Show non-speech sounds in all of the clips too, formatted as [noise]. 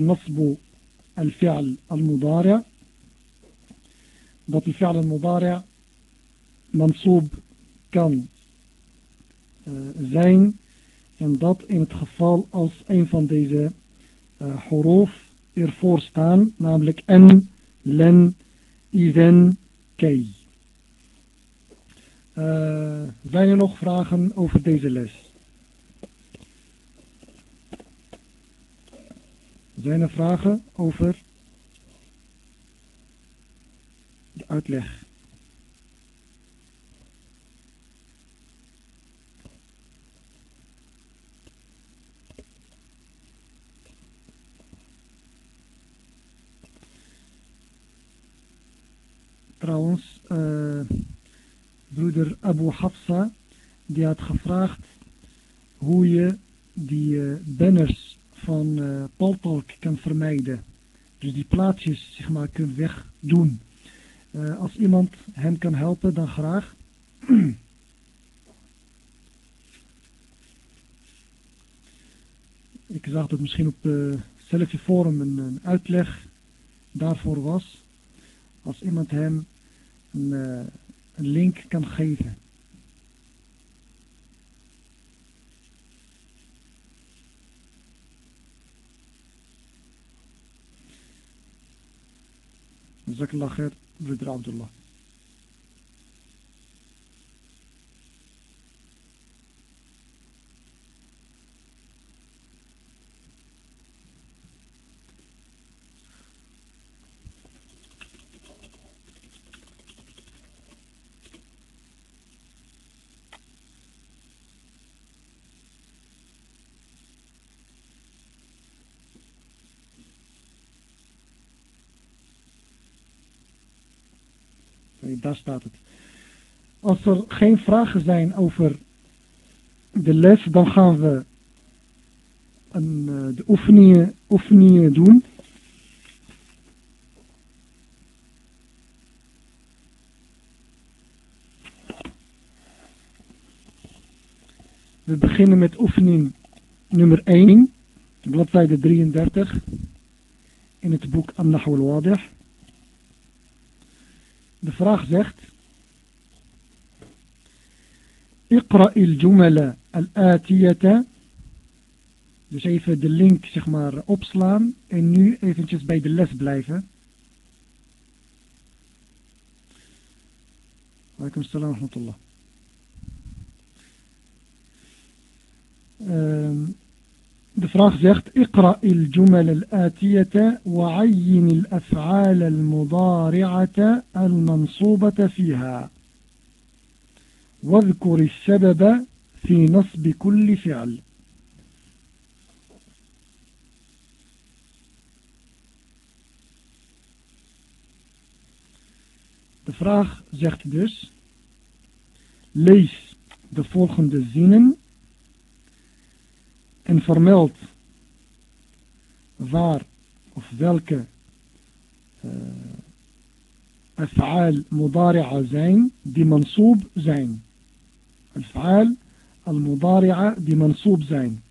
over al-fi'al al-mudari' dat die fi'al al-mudari' mansoob kan uh, zijn en dat in het geval als een van deze uh, horof ervoor staan, namelijk en, len, iven, kei. Uh, zijn er nog vragen over deze les? Zijn er vragen over de uitleg? Trouwens, uh, broeder Abu Hafsa, die had gevraagd hoe je die uh, banners van uh, Paltalk kan vermijden. Dus die plaatjes zeg maar kunt wegdoen. Uh, als iemand hem kan helpen, dan graag. [clears throat] Ik zag dat misschien op uh, Forum een, een uitleg daarvoor was. Als iemand hem een, een link kan geven. جزاك الله خير بدر عبد الله. Daar staat het. Als er geen vragen zijn over de les, dan gaan we uh, de oefeningen, oefeningen doen. We beginnen met oefening nummer 1, bladzijde 33 in het boek An-Nahu al-Wadih. De vraag zegt. Iqra il-jumala al-atiyata. Dus even de link zeg maar opslaan. En nu eventjes bij de les blijven. Alaikum salam wa rahmatullah. Um, De zegt, اقرأ الجمل الآتية وعين الأفعال المضارعة المنصوبة فيها واذكر السبب في نصب كل فعل. De vraag zegt dus, lees de volgende zinnen en vermeld waar of welke uh, af'aal mudari'a zijn die mansoob zijn. Af'aal al-mudari'a die mansoob zijn.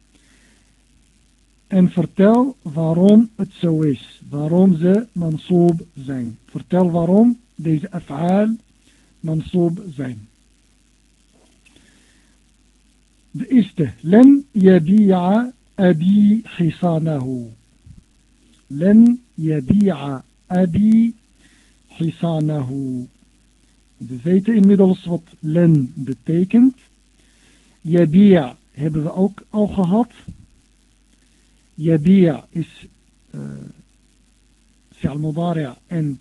En vertel waarom het zo is. Waarom ze mansoob zijn. Vertel waarom deze af'aal mansoob zijn. De eerste. Len yabi'a abi hisanahu. Len yabi'a abi hisanahu. We weten inmiddels wat len betekent. Yabi'a hebben we ook al gehad. Yabi'a is uh, fi'al mudari' en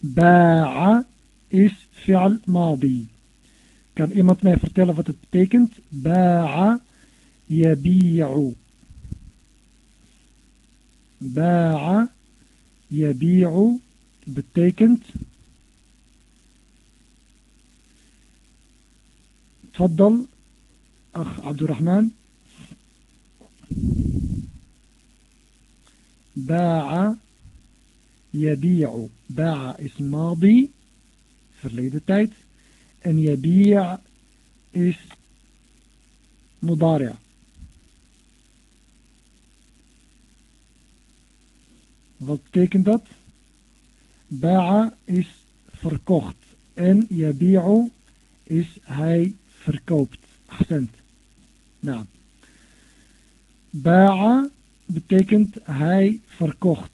ba'a is fi'al madi. Kan iemand mij vertellen wat het betekent? Ba'a yabi'u. Ba'a yabi'u betekent... Tfaddal, ach Abdurrahman. Ba'a yabi'u. Ba'a is madi, verleden tijd en yabi' is mudari' Wat betekent dat? Ba'a is verkocht. En yabi'u is hij verkoopt. Accent. Nou. Ba'a betekent hij verkocht.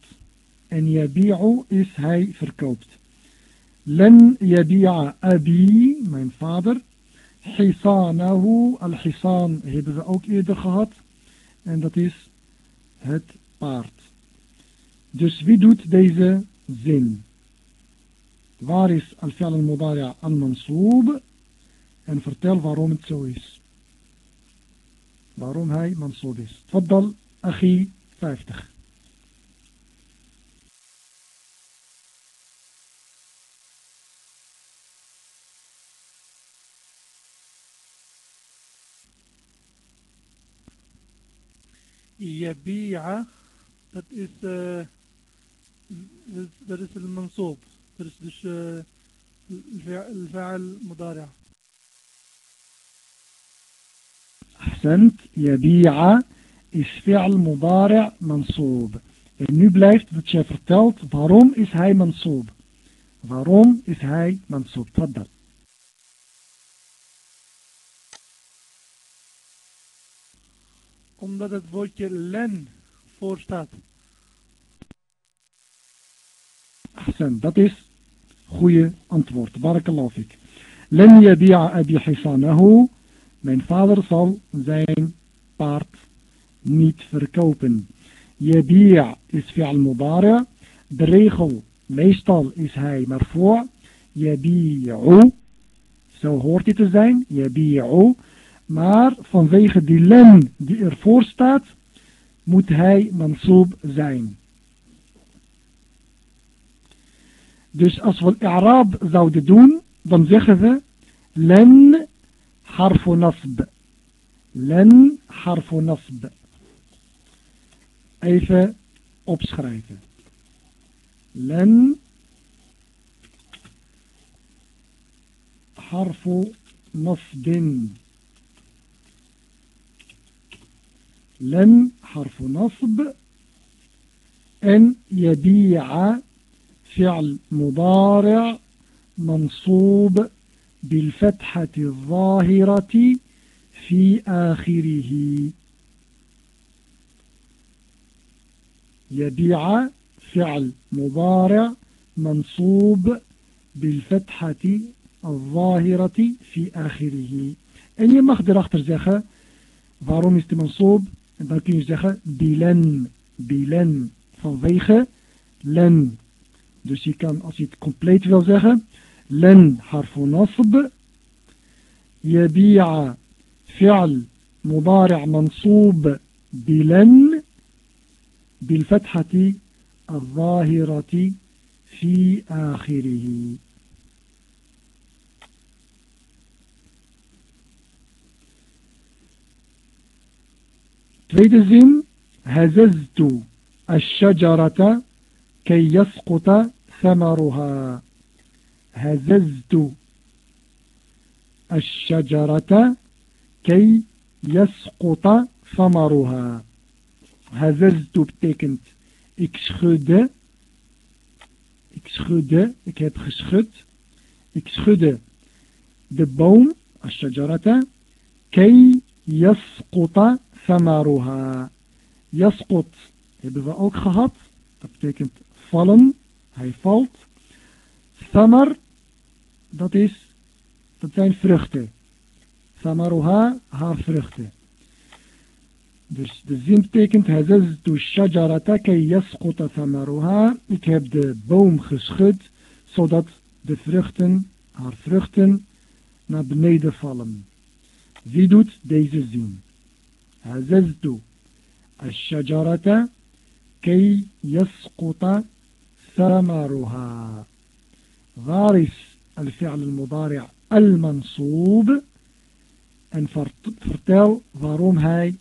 En yabi'u is hij verkoopt. Len yabi'a abi, mijn vader. Hisanahu, al-hisan hebben we ook eerder gehad. En dat is het paard. Dus wie doet deze zin? Waar is al-fi'al al-mudari' al-mansoob? En vertel waarom het zo is. Waarom hij mansoob is. Tfaddal, achi 50. يبيع that المنصوب that is الفعل مضارع. أحسنت يبيع is فعل مضارع منصوب. النو بلايفت بتشي فرتلت ضروم is هاي منصوب. ضروم is هاي منصوب. تفضل. Omdat het woordje len voor staat. Dat is goede antwoord. Barakallahu fik. Len yabi'a abi hisanahu. Mijn vader zal zijn paard niet verkopen. Yabi' is fi'al mudari'. De regel, meestal is hij maar voor. Yabi'u. Zo hoort hij te zijn. Yabi'u. Maar vanwege die len die ervoor staat, moet hij mansoob zijn. Dus als we Arab zouden doen, dan zeggen we len harfu nasb. Len harfu nasb. Even opschrijven. Len harfu nasbin. لن حرف نصب أن يبيع فعل مضارع منصوب بالفتحة الظاهرة في آخره. يبيع فعل مضارع منصوب بالفتحة الظاهرة في آخره. mag erachter zeggen waarom is de mansoob En dan kun je zeggen bilen, bilen, vanwege len. Dus je kan, als je het compleet wil zeggen, len harfu nasb, yabi'a fi'al مضارع منصوب بلن بالفتحة الظاهرة في آخره تريدزين هززت الشجرة كي يسقط ثمرها. هززت الشجرة كي يسقط ثمرها. هززت بتكنت إكسخد إكسخد اكيب خشخد اكشخد دبوم الشجرة كي يسقط Samaruha. Yaskot hebben we ook gehad. Dat betekent vallen. Hij valt. Samar, dat, is, dat zijn vruchten. Samaruha, haar vruchten. Dus de zin betekent Hazaztu shajarataka yasquta samaruha. Ik heb de boom geschud, zodat de vruchten, haar vruchten, naar beneden vallen. Wie doet deze zin? هززت الشجرة كي يسقط ثمرها غارس الفعل المضارع المنصوب en vertel waarom hij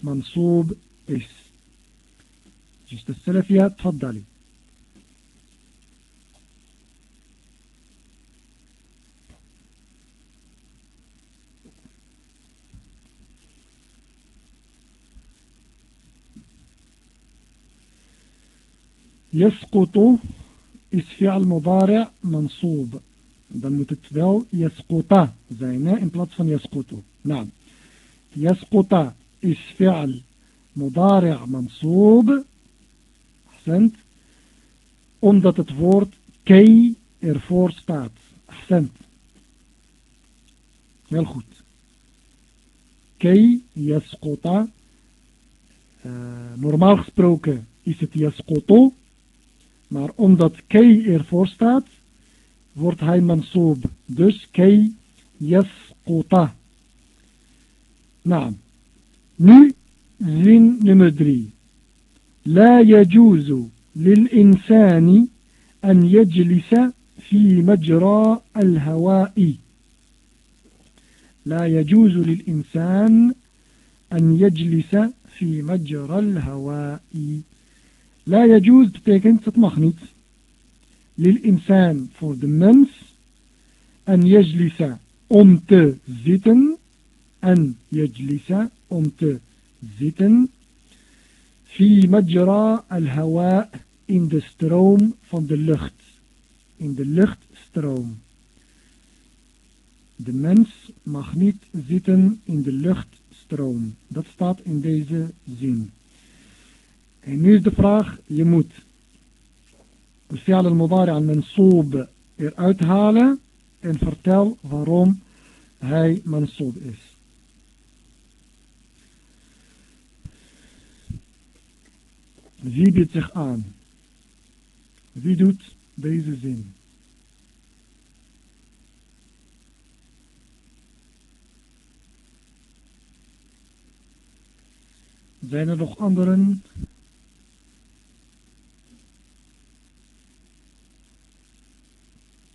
منصوب. Dus de Salafia, tfaddali. يسقط is fi'al mudari' mansoob. Dan moet het wel yasquta zijn hè, in plaats van yasqutu. Nou, yasquta is fi'al mudari' mansoob. Accent. Omdat het woord kei ervoor staat. Accent. Heel goed. Kei yasquta. Uh, normaal gesproken is het yasqutu. Maar omdat kei ervoor staat, wordt hij mansoob. Dus kei yasquta. Nou, nu zin nummer drie. لا يجوز للإنسان أن يجلس في مجرى الهواء لا يجوز للإنسان أن يجلس في مجرى الهواء La yajuz betekent het mag niet. Lil insan voor de mens. En yajlisa om te zitten. En yajlisa om te zitten. Fi majra al hawa in de stroom van de lucht. In de luchtstroom. De mens mag niet zitten in de luchtstroom. Dat staat in deze zin. En nu is de vraag, je moet de fi'al al-mudari al-mansoob eruit halen en vertel waarom hij mansoob is. Wie biedt zich aan? Wie doet deze zin? Zijn er nog anderen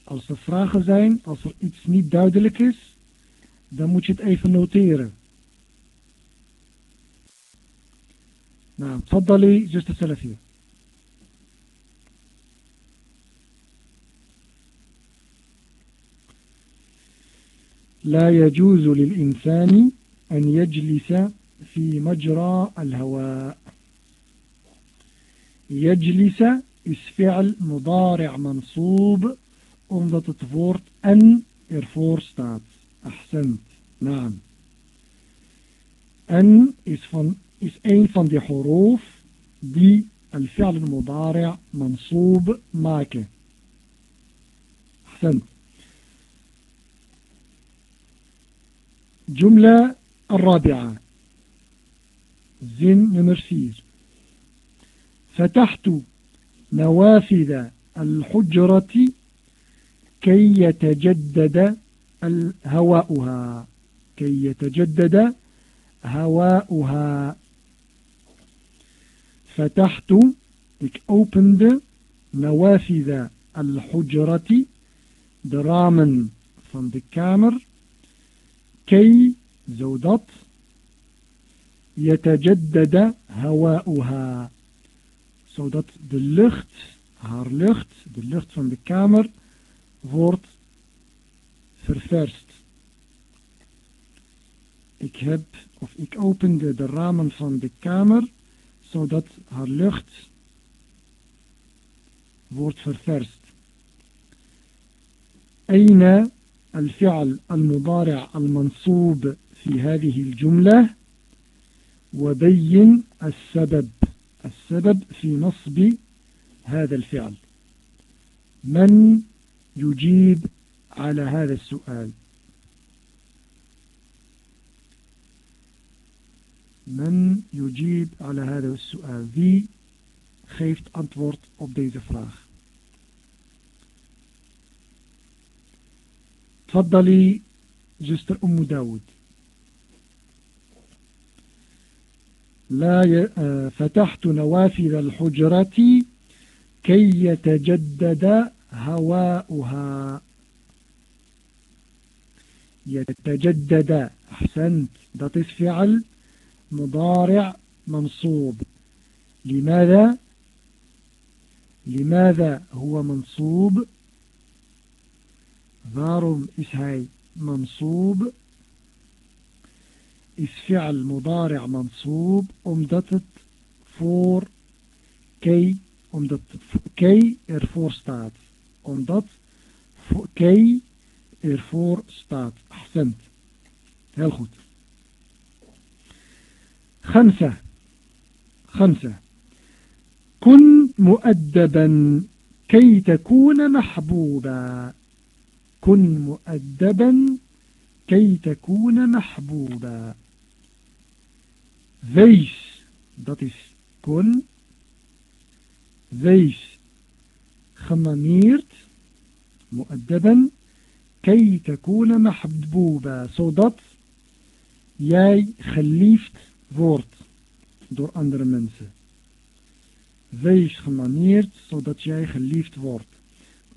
Als er vragen zijn, als er iets niet duidelijk is, dan moet je het even noteren. Nou, تفضلي zuster Salafia. لا يجوز للإنسان أن يجلس في مجرى الهواء يجلس اسفعل مضارع منصوب omdat het woord en ervoor staat. Ahsend. Naam. En is, van, is een van die huruf die al-fi'al al-mudari' mansoob maken. Ahsend. جملة الرابعة زين نمر سير فتحت نوافذ الحجرة كي يتجدد هواؤها كي يتجدد هواؤها فتحت ik opende نوافذ الحجرة de ramen van de kamer كي zodat يتجدد هواؤها zodat de lucht haar lucht de lucht van de kamer wordt ververst. Ik heb, of ik opende de ramen van de kamer, zodat haar lucht wordt ververst. أين الفعل المضارع المنصوب في هذه الجملة وبين السبب السبب في نصب هذا الفعل من يجيب على هذا السؤال. من يجيب على هذا السؤال؟ Wie geeft antwoord op deze vraag تفضلي جستر أم داود. لا ي... فتحت نوافذ الحجرة كي يتجدد هواؤها. يتجدد أحسنت دطس فعل مضارع منصوب. لماذا؟ لماذا هو منصوب؟ Waarom is hij منصوب. is فعل مضارع منصوب. omdat het voor كي omdat كي ervoor staat omdat كي ervoor staat. أحسنت. Heel goed خمسة. خمسة. كن مؤدبا كي تكون محبوبا. كن مؤدبا كي تكون محبوبا. wees dat is كن wees gemanierd مؤدبا كي تكون محبوبا zodat jij geliefd wordt door andere mensen wees gemanierd. zodat jij geliefd wordt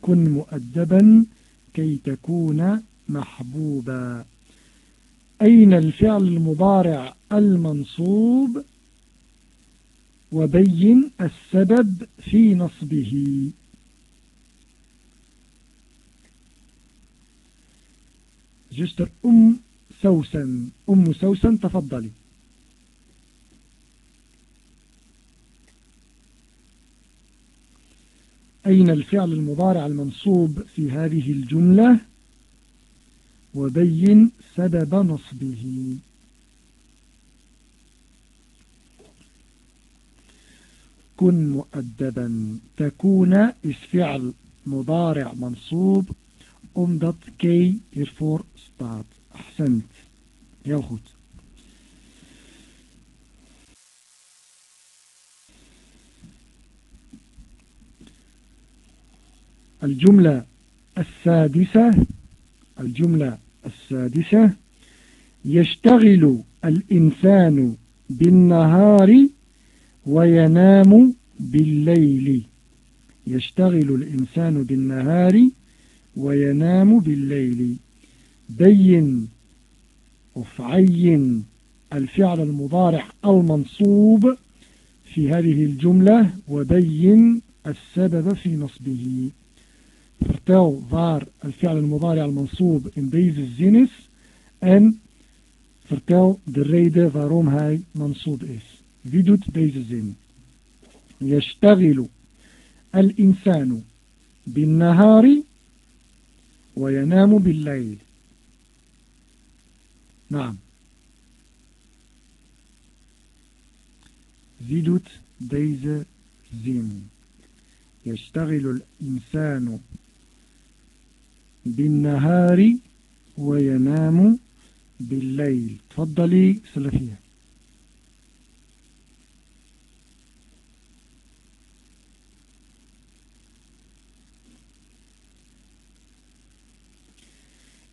كن مؤدبا كي تكون محبوبا أين الفعل المضارع المنصوب؟ وبين السبب في نصبه. جستر أم سوسن أم سوسن تفضلي أين الفعل المضارع المنصوب في هذه الجملة؟ وبين سبب نصبه. كن مؤدبا. تكون is فعل مضارع منصوب omdat K hiervoor staat. Accent. Heel goed. الجملة السادسة الجملة السادسة يشتغل الإنسان بالنهار وينام بالليل يشتغل الإنسان بالنهار وينام بالليل. بين وفعين الفعل المضارع المنصوب في هذه الجملة وبين السبب في نصبه. فرتل ظار الفعل المضارع المنصوب in deze الزينس أن vertel de reden waarom hij منصوب إس wie doet الزين يشتغل الإنسان بالنهار وينام بالليل. نعم. Wie doet zin? يشتغل الإنسان بالنهار وينام بالليل. تفضلي سلفية.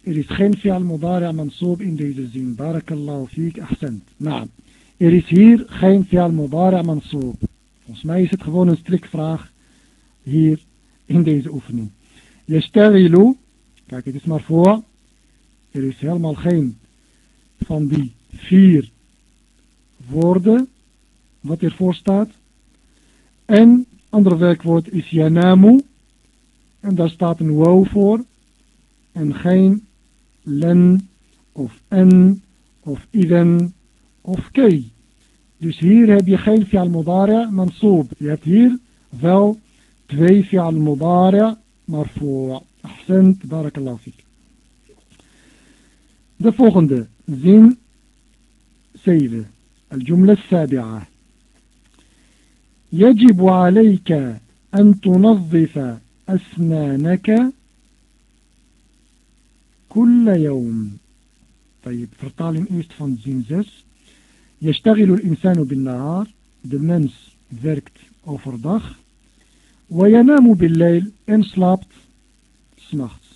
Er is geen fi'al mudari' mansoob in deze zin. Barakallahu fiek, ahsend. Naam. Er is hier geen fi'al mudari' mansoob. Volgens mij is het gewoon een strikvraag hier in deze oefening. Yashtaghilu Kijk, het is maar voor. Er is helemaal geen van die vier woorden wat ervoor staat. En andere werkwoord is yanamu. En daar staat een wow voor. En geen len of en of iden of kei. Dus hier heb je geen fi'al mudari' mansoob. Je hebt hier wel twee fi'al mudari' marfu'. بارك الله فيك De volgende zin 7 الجملة السابعة يجب عليك أن تنظف أسنانك كل يوم طيب vertaling eerst van zin 6 يشتغل الإنسان بالنهار de mens werkt overdag وينام بالليل en slaapt s'nachts.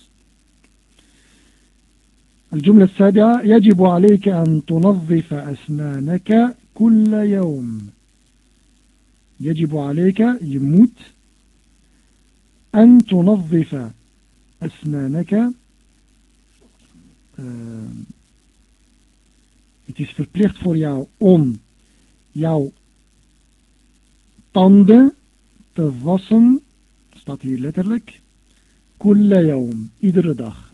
الجملة السابعة يجب عليك أن تنظف أسنانك كل يوم يجب عليك يموت أن تنظف أسنانك Eh, het is verplicht voor jou om jouw tanden te wassen, staat hier letterlijk, kullayawm, iedere dag.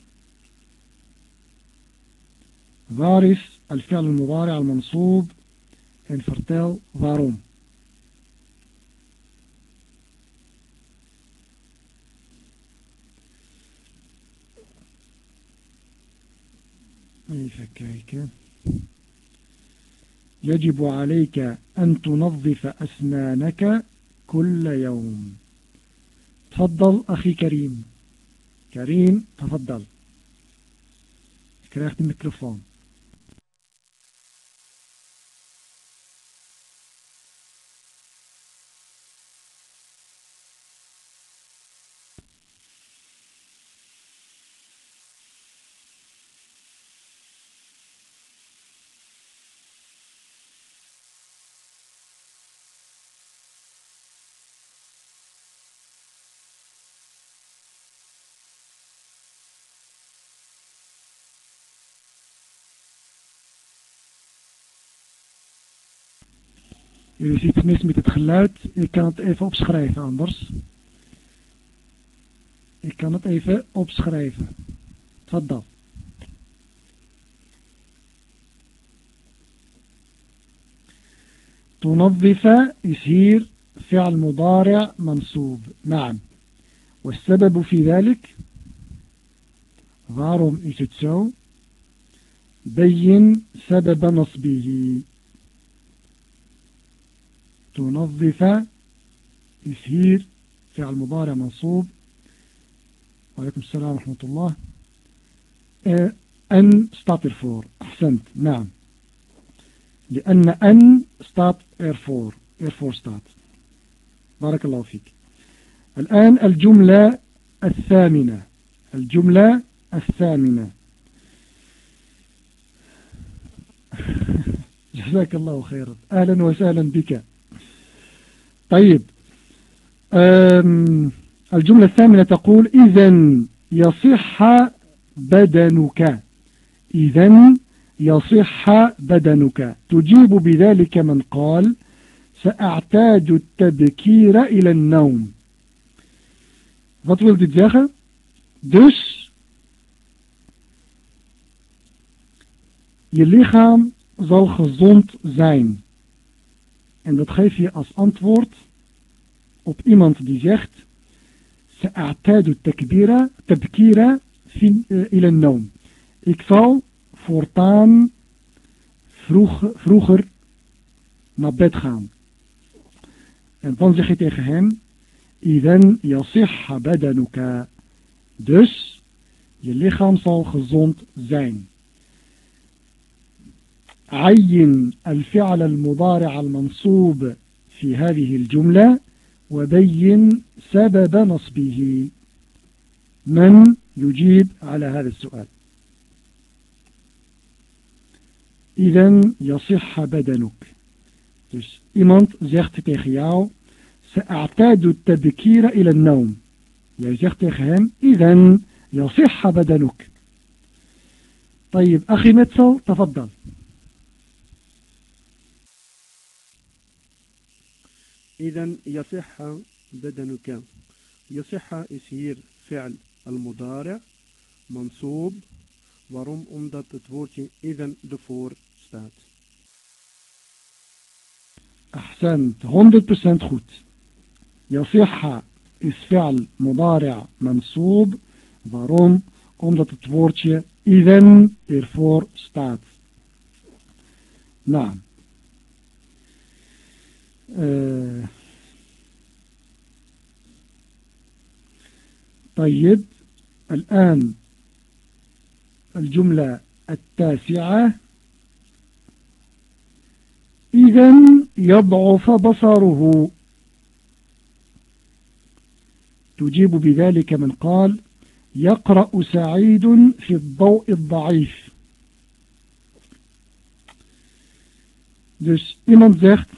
Waar is al-fi'al al-mubari al-mansoob en vertel waarom. Even kijken. يجب عليك أن تنظف أسنانك كل يوم. تفضل أخي كريم. كريم تفضل. Krijgt الميكروفون U ziet het mis met het geluid. Ik kan het even opschrijven anders. Ik kan het even opschrijven. Wat dan? تنظف is hier فعل مضارع منصوب نعم والسبب في ذلك waarom is het zo بين سبب نصبه تنظف يسير فعل مضارع منصوب. وعليكم السلام ورحمة الله. أن staat ervoor أحسنت. نعم. لأن أن staat ervoor ervoor staat بارك الله فيك. الآن الجملة الثامنة. الجملة الثامنة. [laughs] جزاك الله خيرا. أهلا وسهلا بك. طيب الجملة الثامنة تقول إذا يصح بدنك إذا يصح بدنك تجيب بذلك من قال سأعتاد التبكير إلى النوم Wat wil dit zeggen? Dus je lichaam. En dat geef je als antwoord op iemand die zegt Sa'atadu takbira tabkira ila noom. Ik zal voortaan vroeg, vroeger naar bed gaan. En dan zeg je tegen hem Idan yasihha badanuka. Dus je lichaam zal gezond zijn. عين الفعل المضارع المنصوب في هذه الجملة وبين سبب نصبه. من يجيب على هذا السؤال؟ إذا يصح بدنك. dus iemand zegt tegen jou سأعتاد التبكير إلى النوم. jij zegt tegen hem إذا يصح بدنك. طيب أخي متسل تفضل. إذا يصح بدنك. يصح يصير فعل المضارع منصوب ورم أمضت تفورتي إذا دفور ستات. أحسنت. 100% خط يصح is فعل مضارع منصوب waarom omdat het woordje even ستات. نعم. طيب الآن الجملة التاسعة. إذا يضعف بصره. تجيب بذلك من قال يقرأ سعيد في الضوء الضعيف. Dus iemand zegt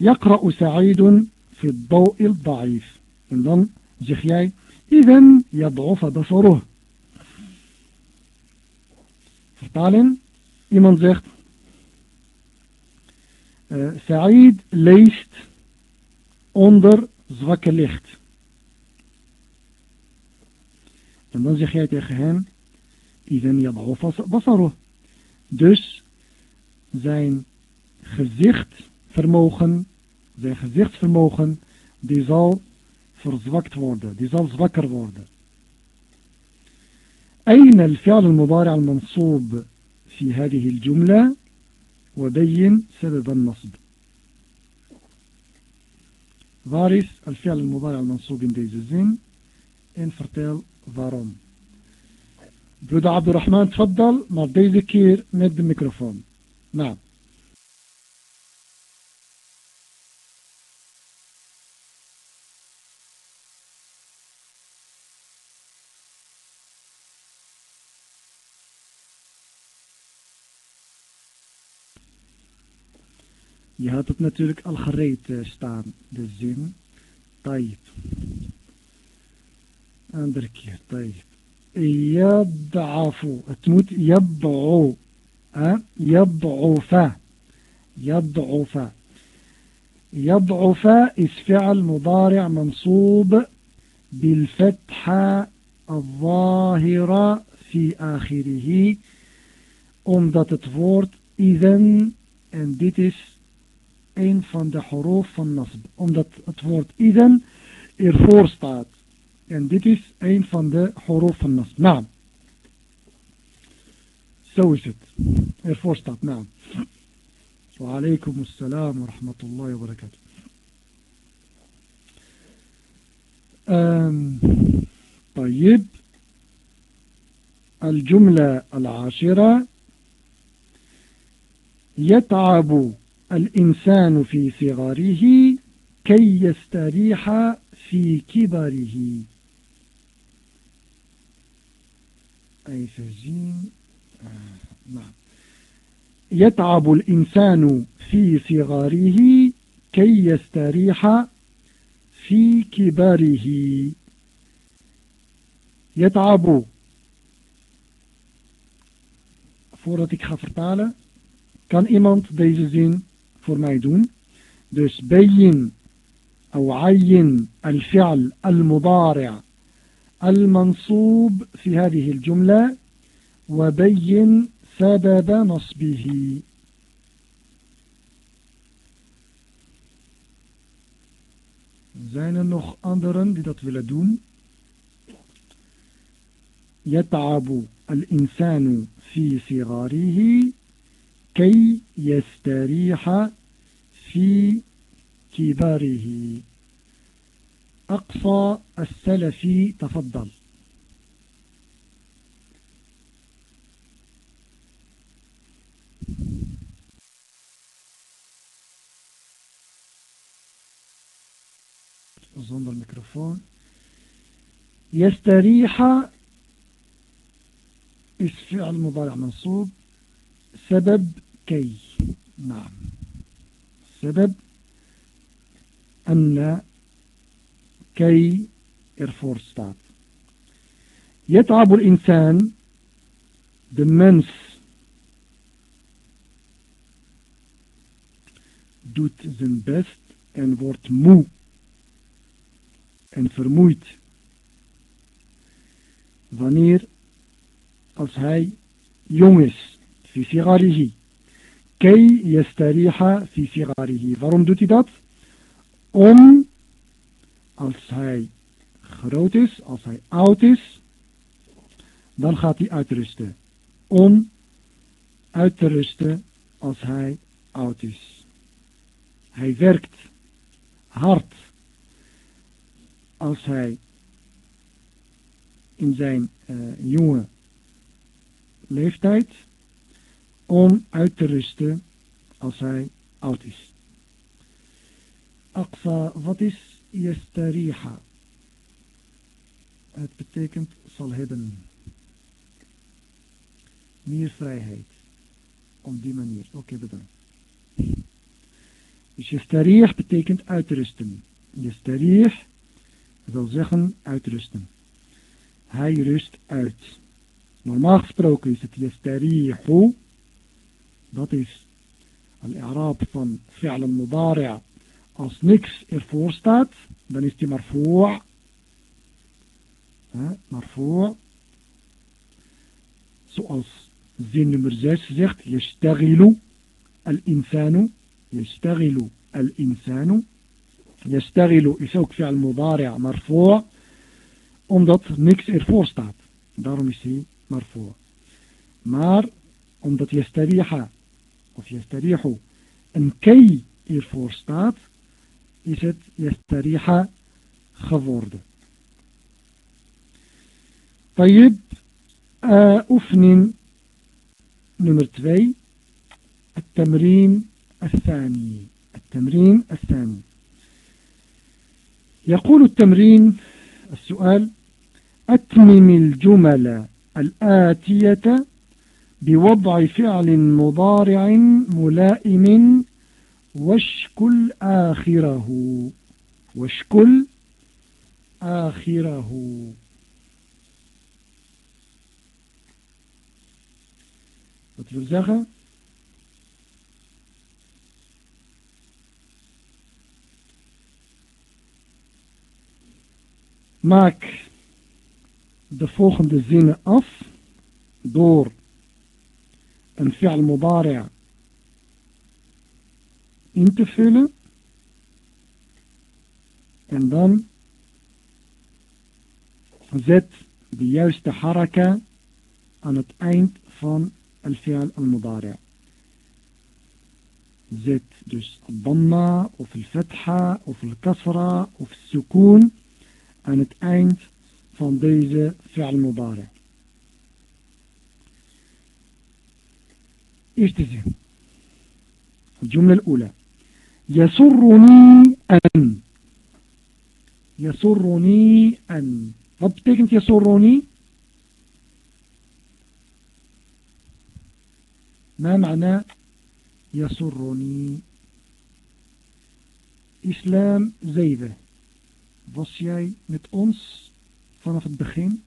يقرأ سعيد في الضوء الضعيف en dan zeg jij إذن يضعف بصره vertalen iemand zegt uh, Said leest onder zwakke licht en dan zeg jij tegen hem إذن يضعف بصره dus zijn gezicht vermogen zijn gezichtsvermogen, die zal verzwakt worden, die zal zwakker worden. أين الفعل المضارع المنصوب في هذه الجملة وبين سبب النصب Waar is الفعل المضارع المنصوب in deze zin en vertel waarom. Broeder Abdurrahman, tfaddal, maar deze keer met de microfoon. Nou. Je had het natuurlijk al gereed uh, staan, de zin. Tayyip. Andere keer, tayyip. يضعف het moet يضعو يضعف يضعف يضعف is فعل مضارع منصوب بالفتحة الظاهرة في آخره omdat het woord إذن en dit is een van de horof van nasb. Omdat het woord idem ervoor staat. En dit is een van de horof van nasb. Naam. Zo is het. Ervoor staat naam. Wa alaikum assalam wa rahmatullahi wa barakatuh. طيب الجملة العاشرة يتعب الإنسان في صغره كي يستريح في كبره. أي فزين آه، نعم. يتعب الإنسان في صغاره كي يستريح في كبره. يتعب. Voordat ik ga vertalen kan iemand deze zin voor mij doen. Dus بين أو عين الفعل المضارع المنصوب في هذه الجملة وبين سبب نصبه Zijn er nog anderen die dat willen doen? يتعب الإنسان في صغاره كي يستريح في كباره. أقصى السلف تفضل. zonder microfoon يستريح is فعل مضارع منصوب. سبب كي نعم سبب أن كي ervoor staat يتعب الإنسان de mens doet zijn best en wordt moe en vermoeid wanneer als hij jong is في صغاره كي يستريح في صغاره waarom doet hij dat om als hij groot is als hij oud is dan gaat hij uitrusten om uit te rusten als hij oud is hij werkt hard als hij in zijn uh, jonge leeftijd om uit te rusten als hij oud is. Aqsa, wat is yastariha? Het betekent zal hebben. Meer vrijheid. Op die manier. Oké, okay, bedankt. Dus betekent uitrusten. Yastarih wil zeggen uitrusten. Hij rust uit. Normaal gesproken is het yastarihu dat is al-i'raab van fi'al al-mudari' als niks ervoor staat dan is die marfu' marfu' zoals zin nummer 6 zegt yashtaghilu al-insanu yashtaghilu al-insanu yashtaghilu is ook fi'al mudari' marfu' omdat niks ervoor staat daarom is hij marfu. Maar omdat yastariha of yastarihu een kei hiervoor staat, is het yastariha geworden. طيب oefening nummer 2 التمرين الثاني التمرين الثاني يقول التمرين السؤال أتمم الجمل الآتية بوضع فعل مضارع ملائم واشكل آخره. واشكل آخره. وتفلزغة Maak de volgende zinnen af door الفعل مضارع انتفل ان دان زت دي يوست حركة ان اتأينت فان الفعل المضارع. زد دوس الضمة وفي الفتحة وفي الكسرة في السكون ان اتأينت فان ديزة فعل مضارع إيش تزي الجملة الأولى. يسرني أن. يسرني أن. ما بتكنت يسرني ما معنى يسرني؟ إسلام زيدة بصياي متونس فنفت بخيم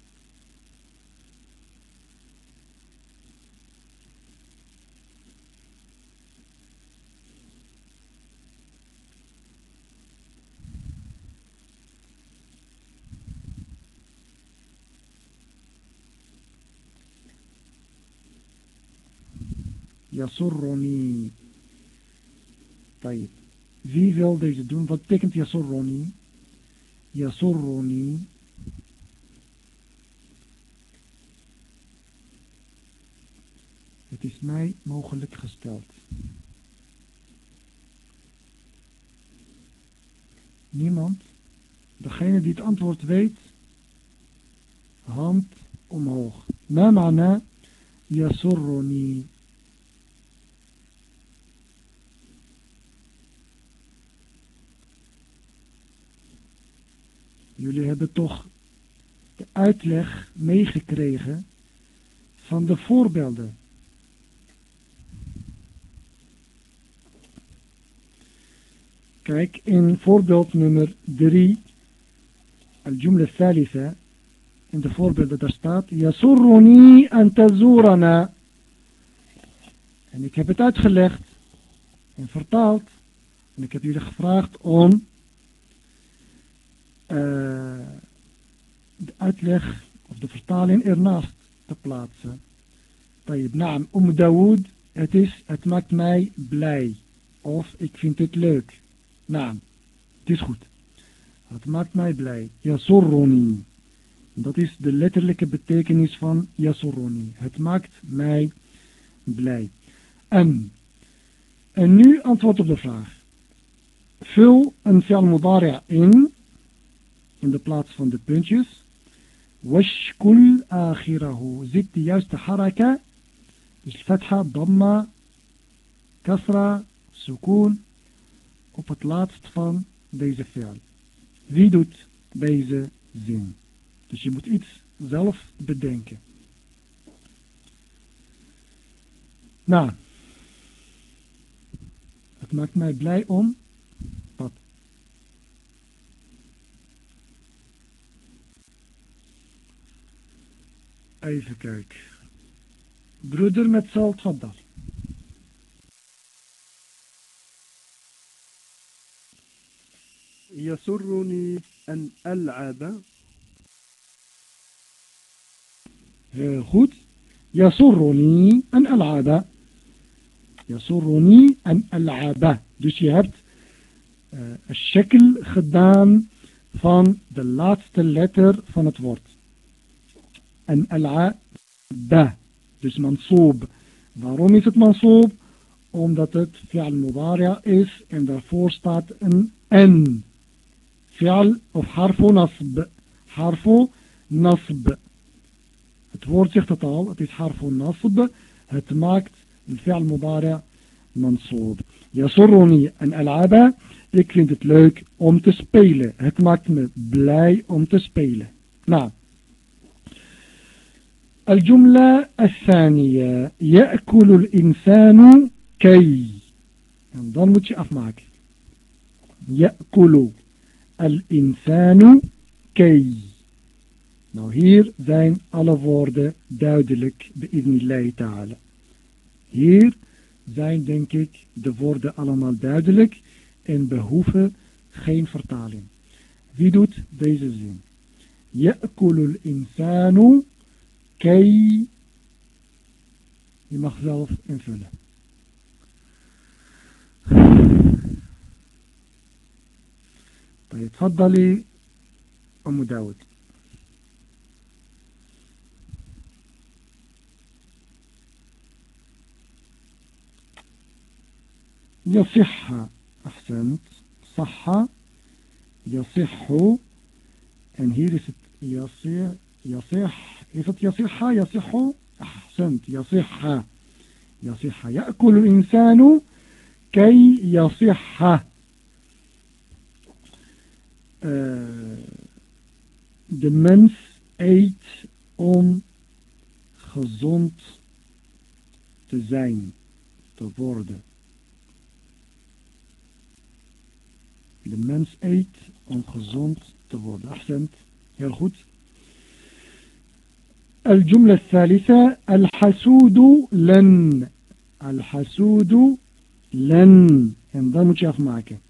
Yasurroni. Tayyip. Wie wil deze doen? Wat betekent Yasurroni? Yasurroni. Het is mij mogelijk gesteld. Niemand. Degene die het antwoord weet. Hand omhoog. Ma ma'na yasurroni. Jullie hebben toch de uitleg meegekregen van de voorbeelden. Kijk, in voorbeeld nummer 3, al-jumla thalitha, in de voorbeelden daar staat, Yasurruni an tazurana. En ik heb het uitgelegd en vertaald. En ik heb jullie gevraagd om de uitleg of de vertaling ernaast te plaatsen. Tayyib, naam, Om Dawood, het is, het maakt mij blij. Of ik vind het leuk. Naam, het is goed. Het maakt mij blij. Yasurroni. Dat is de letterlijke betekenis van Yasurroni. Het maakt mij blij. En, en nu antwoord op de vraag. Vul een fi'al in in de plaats van de puntjes. Washkul akhirahu. Zit de juiste haraka. Dus fatha, damma, kasra, sukoon. Op het laatst van deze fi'al. Wie doet deze zin? Dus je moet iets zelf bedenken. Nou. Het maakt mij blij om Even kijken. Broeder met zalt, tfaddal. يسرني أن ألعب goed يسرني أن ألعب يسرني أن ألعب dus je hebt uh, een shekel gedaan van de laatste letter van het woord En al ba. Dus mansoob. Waarom is het mansoob? Omdat het fi'al mudaria is en daarvoor staat een n. Fi'al of harfu nasb. Harfu nasb. Het woord zegt het al, het is harfu nasb. Het maakt een mudaria mansoob. Yasurruni en al'aba. Ik vind het leuk om te spelen. Het maakt me blij om te spelen. Nou. الجملة الثانية يأكل الإنسان كي en dan moet je afmaken يأكل الإنسان كي nou hier zijn alle woorden duidelijk بإذن ta'ala hier zijn denk ik de woorden allemaal duidelijk en behoeven geen vertaling wie doet deze zin يأكل الإنسان كي je mag zelf invullen طيب تفضلي أم داود. يصح أحسنت. صح. يصح en hier is يصح يصح is het yasiha, yasihu? Ahsant, yasiha. Ja, Ya'kul insanu kei yasiha. De mens eet om gezond te zijn, te worden. De mens eet om gezond te worden. Accent, heel goed. الجملة الثالثة الحسود لن الحسود لن je afmaken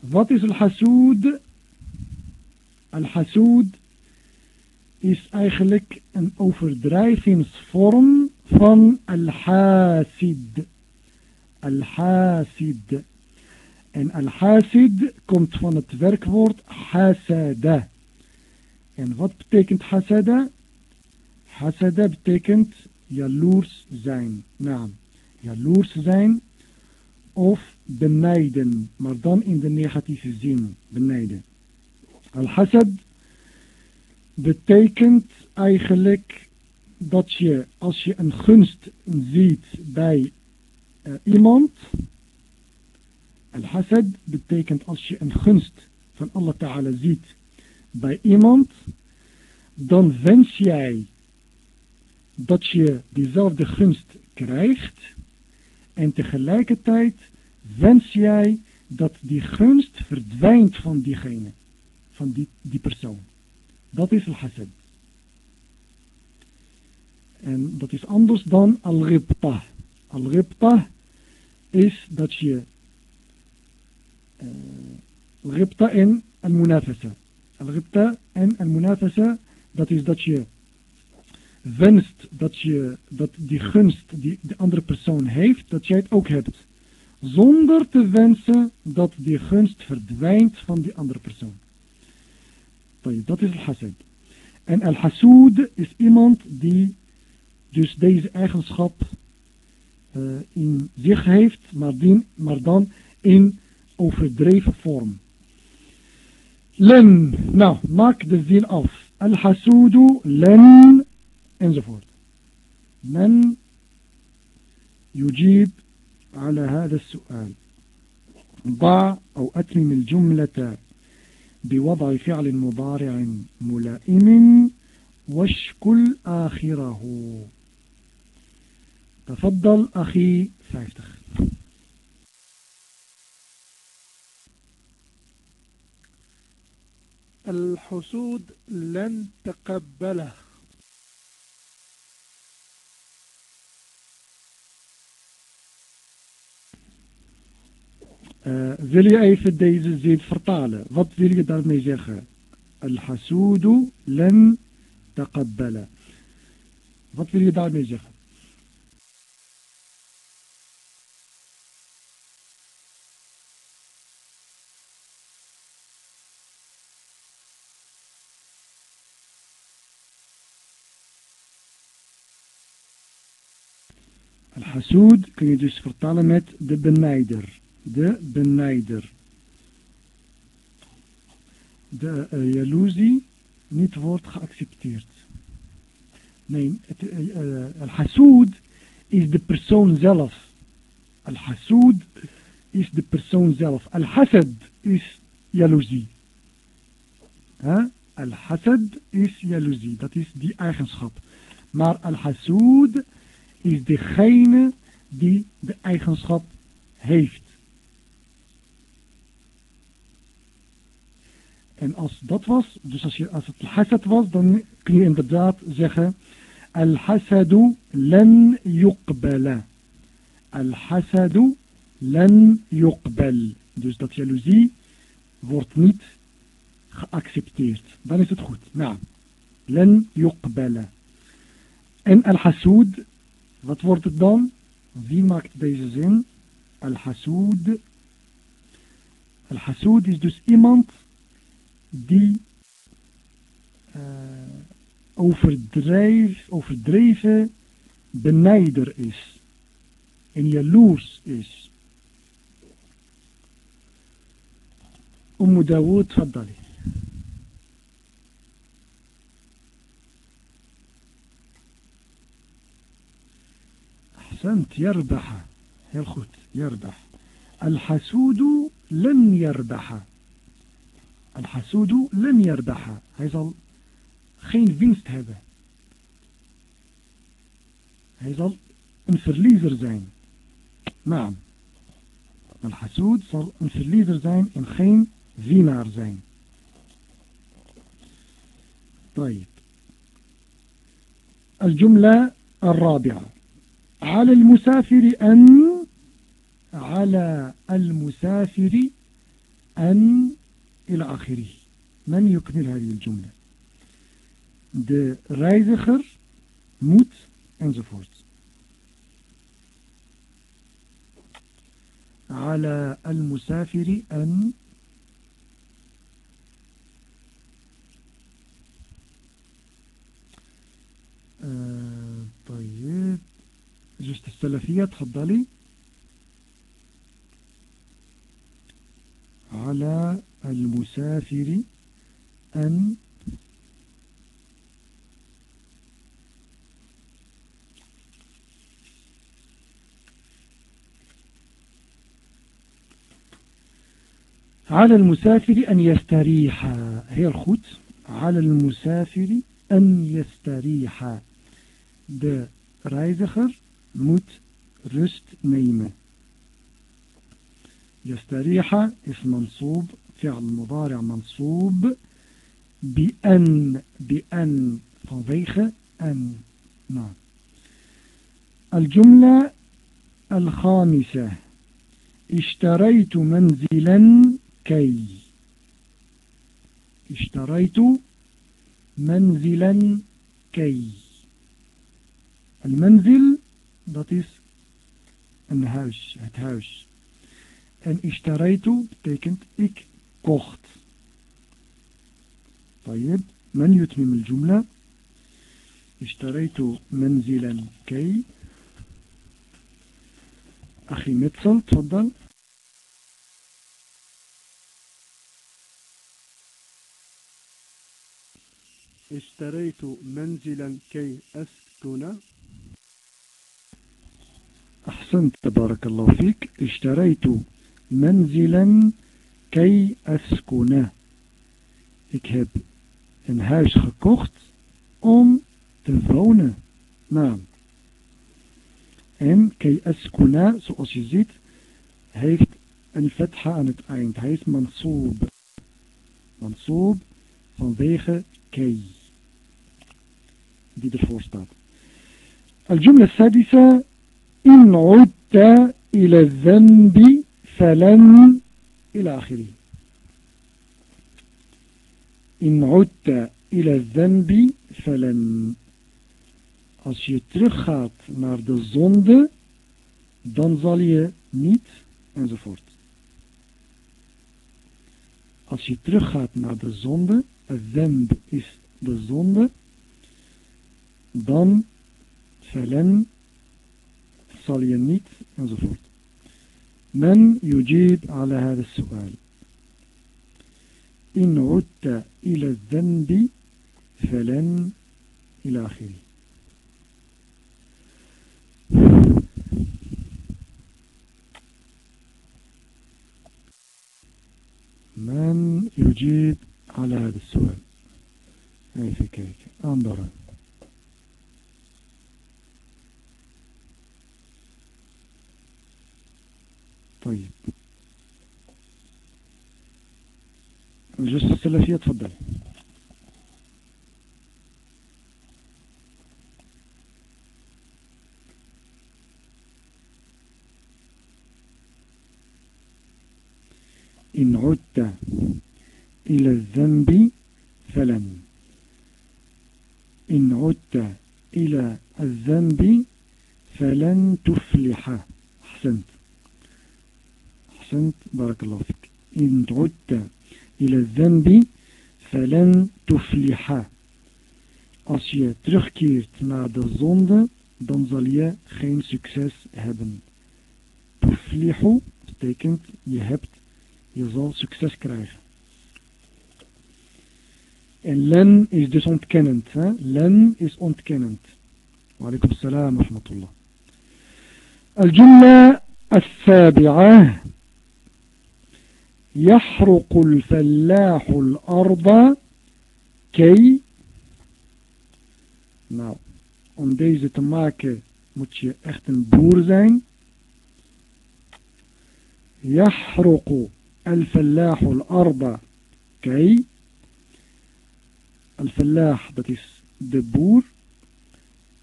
wat is الحسود الحسود is eigenlijk een overdrijvingsvorm van al-hasid. Al-hasid. En al-hasid komt van het werkwoord hasada. En wat betekent hasada? Hasada betekent jaloers zijn. Nou, jaloers zijn of benijden, maar dan in de negatieve zin, benijden. Al-hasad betekent eigenlijk dat je als je een gunst ziet bij uh, iemand. Al-hasad betekent als je een gunst van Allah Ta'ala ziet bij iemand. Dan wens jij dat je diezelfde gunst krijgt. En tegelijkertijd wens jij dat die gunst verdwijnt van diegene van die, die persoon. Dat is al-hasad. En dat is anders dan al-ribta. Al-ribta is dat je uh, al-ribta en al-munafasa. Al-ribta en al-munafasa, dat is dat je wenst dat, je, dat die gunst die de andere persoon heeft, dat jij het ook hebt. Zonder te wensen dat die gunst verdwijnt van die andere persoon. Dat is al-hasad. En al-hasoud is iemand die dus deze eigenschap uh, in zich heeft, maar, dan in overdreven vorm. Len, nou, maak de zin af. Al-hasoudu, len, enzovoort. من يجيب على هذا السؤال ضع أو أتمم الجملة بوضع فعل مضارع ملائم واشكل آخره. تفضل أخي 50 الحسود لن تقبله Uh, ذلي أي في الديز الزيد فرطالة ضبط ذلي قدر ميزيخ. الحسود لن تقبل. ضبط ذلي قدر ميزيخ. الحسود كان يدوس فرطالة مات دب النايدر De benijder. De uh, jaloezie niet wordt geaccepteerd. Nee, uh, Al-Hasoud is de persoon zelf. Al-Hasoud is de persoon zelf. Al-Hasad is jaloezie. Huh? Al-Hasad is jaloezie. Dat is die eigenschap. Maar Al-Hasoud is degene die de eigenschap heeft. En als dat was, dus als, je, als het hasad was, dan kun je inderdaad zeggen Al-hasadu lan yuqbala. Al-hasadu lan yuqbal. Dus dat jaloezie wordt niet geaccepteerd. Dan is het goed. Nou, lan yuqbala. En al-hasoud wat wordt het dan? Wie maakt deze zin? Al-Hasoud. Al-Hasoud is dus iemand die uh, overdrijf, overdreven benijder is. En jaloers is. Ummu Dawood, faddali. أحسنت يربح heel goed يربح الحسود لن يربح الحسود لن يربح hij zal geen winst hebben hij zal een verliezer zijn naam الحسود zal een verliezer zijn en geen winnaar zijn طيب الجملة الرابعة على المسافر أن على المسافر أن إلى آخره. من يكمل هذه الجملة؟ De reiziger moet enzovoort على المسافر أن آه طيب. زوجة السلفية تفضلي. على المسافر أن على المسافر أن يستريح. هي الخط على المسافر أن يستريح. de reiziger moet rust nemen. يستريح اسم منصوب فعل مضارع منصوب بأن بأن vanwege أن نعم. الجملة الخامسة. اشتريت منزلا كي؟ اشتريت منزلا كي؟ المنزل dat is een huis, het huis. En kocht. طيب من يتمم الجملة؟ اشتريت منزلا كي؟ أخي متصل تفضل. اشتريت منزلا كي أسكن. أحسنت تبارك الله فيك. اشتريت منزلا كي أسكن Ik heb een huis gekocht om te wonen. Nou. En kei askuna, zoals je ziet, heeft een fetha aan het eind. Hij is mansoob. Mansoob vanwege kei. Die ervoor staat. الجملة السادسة إن عدت إلى الذنب فلن إلى آخره إن عدت إلى الذنب فلن Als je teruggaat naar de zonde, dan zal je niet, enzovoort. Als je teruggaat naar de zonde, het is de zonde, dan felen zal je niet, enzovoort. من يجيب على هذا السؤال؟ إن عدت إلى الذنب فلن إلى آخره. من يجيب على هذا السؤال؟ even kijken andere طيب. جس السلفية تفضل. إن عدت إلى الذنب فلن. إن عدت إلى الذنب فلن تفلح. أحسنت. أحسنت بارك الله فيك إن عدت إلى الذنب فلن تفلح Als je terugkeert naar de zonde, dan zal je geen succes hebben. Tuflihu betekent je hebt, je zal succes krijgen. En len is dus ontkennend. Hè? Len is ontkennend. Wa alaikum salam wa rahmatullah. الجملة السابعة يحرق الفلاح الأرض كي Nou, om deze te maken moet je echt een boer zijn. يحرق الفلاح الأرض كي الفلاح dat is de boer.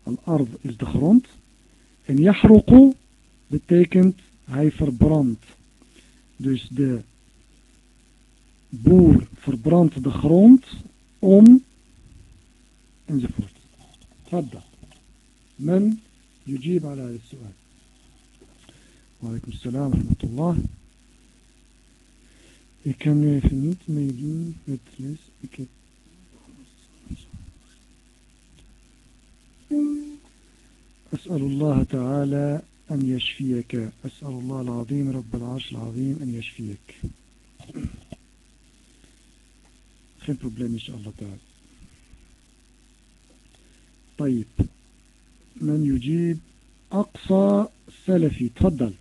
Al-ard is de grond. En yahruqu betekent hij verbrandt. Dus de boer verbrandt de grond om enzovoort. تفضل من يجيب على هذا السؤال وعليكم السلام ورحمة الله Ik kan nu even niet meedoen met les. Ik heb أسأل الله تعالى أن يشفيك أسأل الله العظيم رب العرش العظيم أن يشفيك geen probleem الله تعالى طيب من يجيب أقصى سلفي تفضل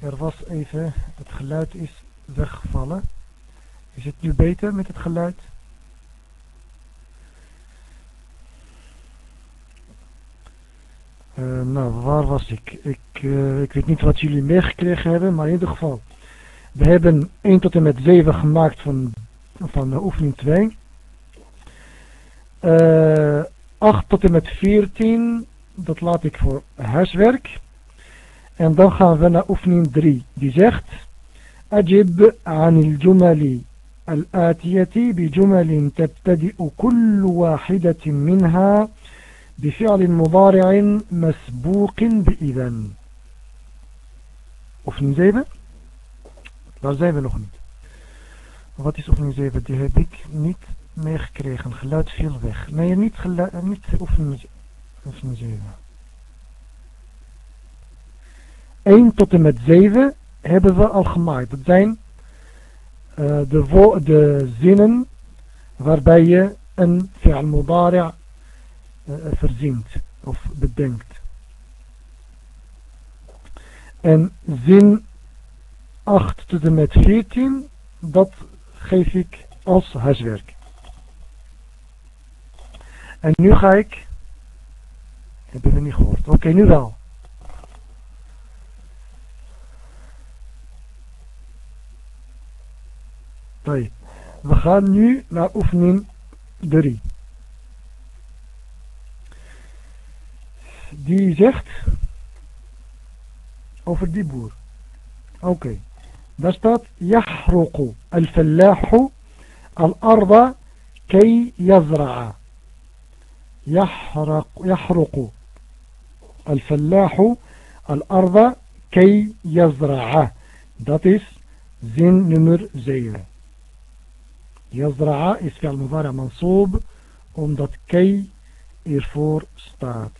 er was even, het geluid is weggevallen. Is het nu beter met het geluid? Uh, nou, waar was ik? Ik, uh, ik weet niet wat jullie meegekregen hebben, maar in ieder geval. We hebben 1 tot en met 7 gemaakt van, van de oefening 2. Uh, 8 tot en met 14, dat laat ik voor huiswerk. En dan gaan we naar oefening 3. Die zegt, أجب عن الجمل الآتية بجمل تبتدئ كل واحدة منها بفعل مضارع مسبوق بإذن Oefening 7. Waar zijn we nog niet? Wat is oefening 7? Die heb ik niet meegekregen. Geluid viel weg. Nee, niet, geluid, niet oefening, oefening 7. 1 tot en met 7 hebben we al gemaakt. Dat zijn uh, de, de zinnen waarbij je een fi'al mudari' uh, verzint of bedenkt. En zin 8 tot en met 14, dat geef ik als huiswerk. En nu ga ik... Hebben we niet gehoord. Oké, nu wel. طيب. وخان نو نا أفنين دري. دي زخت over de boer. Oké. daar staat يحرث الفلاح الأرض كي يزرع. يحرث يحرث الفلاح الأرض كي يزرع. dat zijn nummer zero يزرع is فعل مضارع منصوب omdat كي ervoor staat.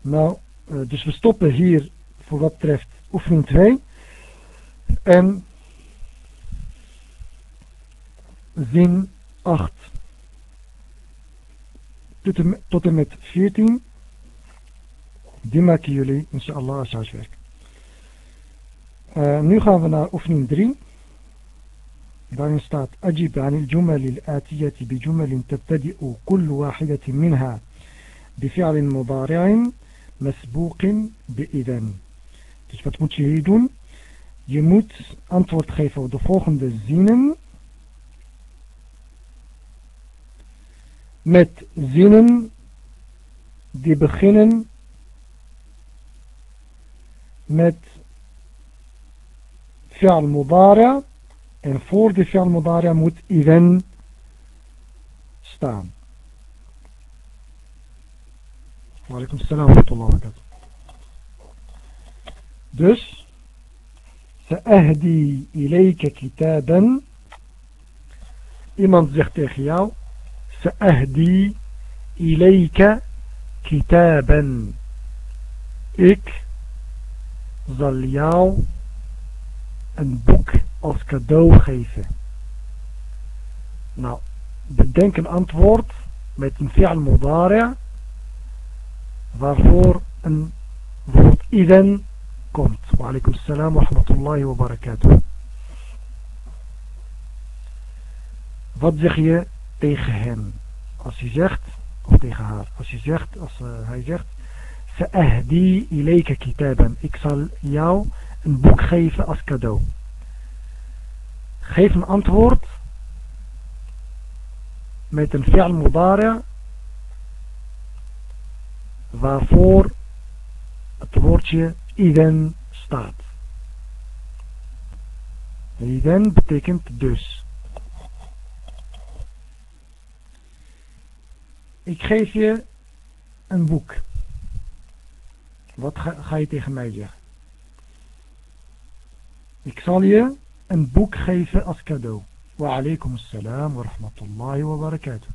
Nou, eh, dus we stoppen hier voor wat betreft oefening 2. En zin 8 tot en, met 14. Die maken jullie inshallah als huiswerk. Uh, nu gaan we naar oefening 3. Daarin staat أجب عن الجمل الآتية بجمل تبتدئ كل واحدة منها بفعل مضارع مسبوق بإذن Dus wat moet je hier doen? Je moet antwoord geven op de volgende zinnen. Met zinnen die beginnen met fi'al mudara En voor de fi'al mudari moet idhan staan. Wa alaikum salam wa rahmatullahi wa. Dus, سأهدي إليك كتابا iemand zegt tegen jou سأهدي إليك كتابا ik zal jou een boek als cadeau geven? Nou, bedenk een antwoord met een fi'al mudari' waarvoor een woord idan komt. Wa salam wa rahmatullahi. Wat zeg je tegen hem? Als hij zegt, of tegen haar, als hij zegt, als uh, hij zegt, Sa'ahdi ilayka kitaban. Ik zal jou een boek geven als cadeau. Geef een antwoord met een fi'al mudari waarvoor het woordje iden staat. Iden betekent dus. Ik geef je een boek. Wat ga, ga je tegen mij zeggen? Ik zal je een boek geven als cadeau. Wa alaikum assalam wa rahmatullahi wa barakatuh.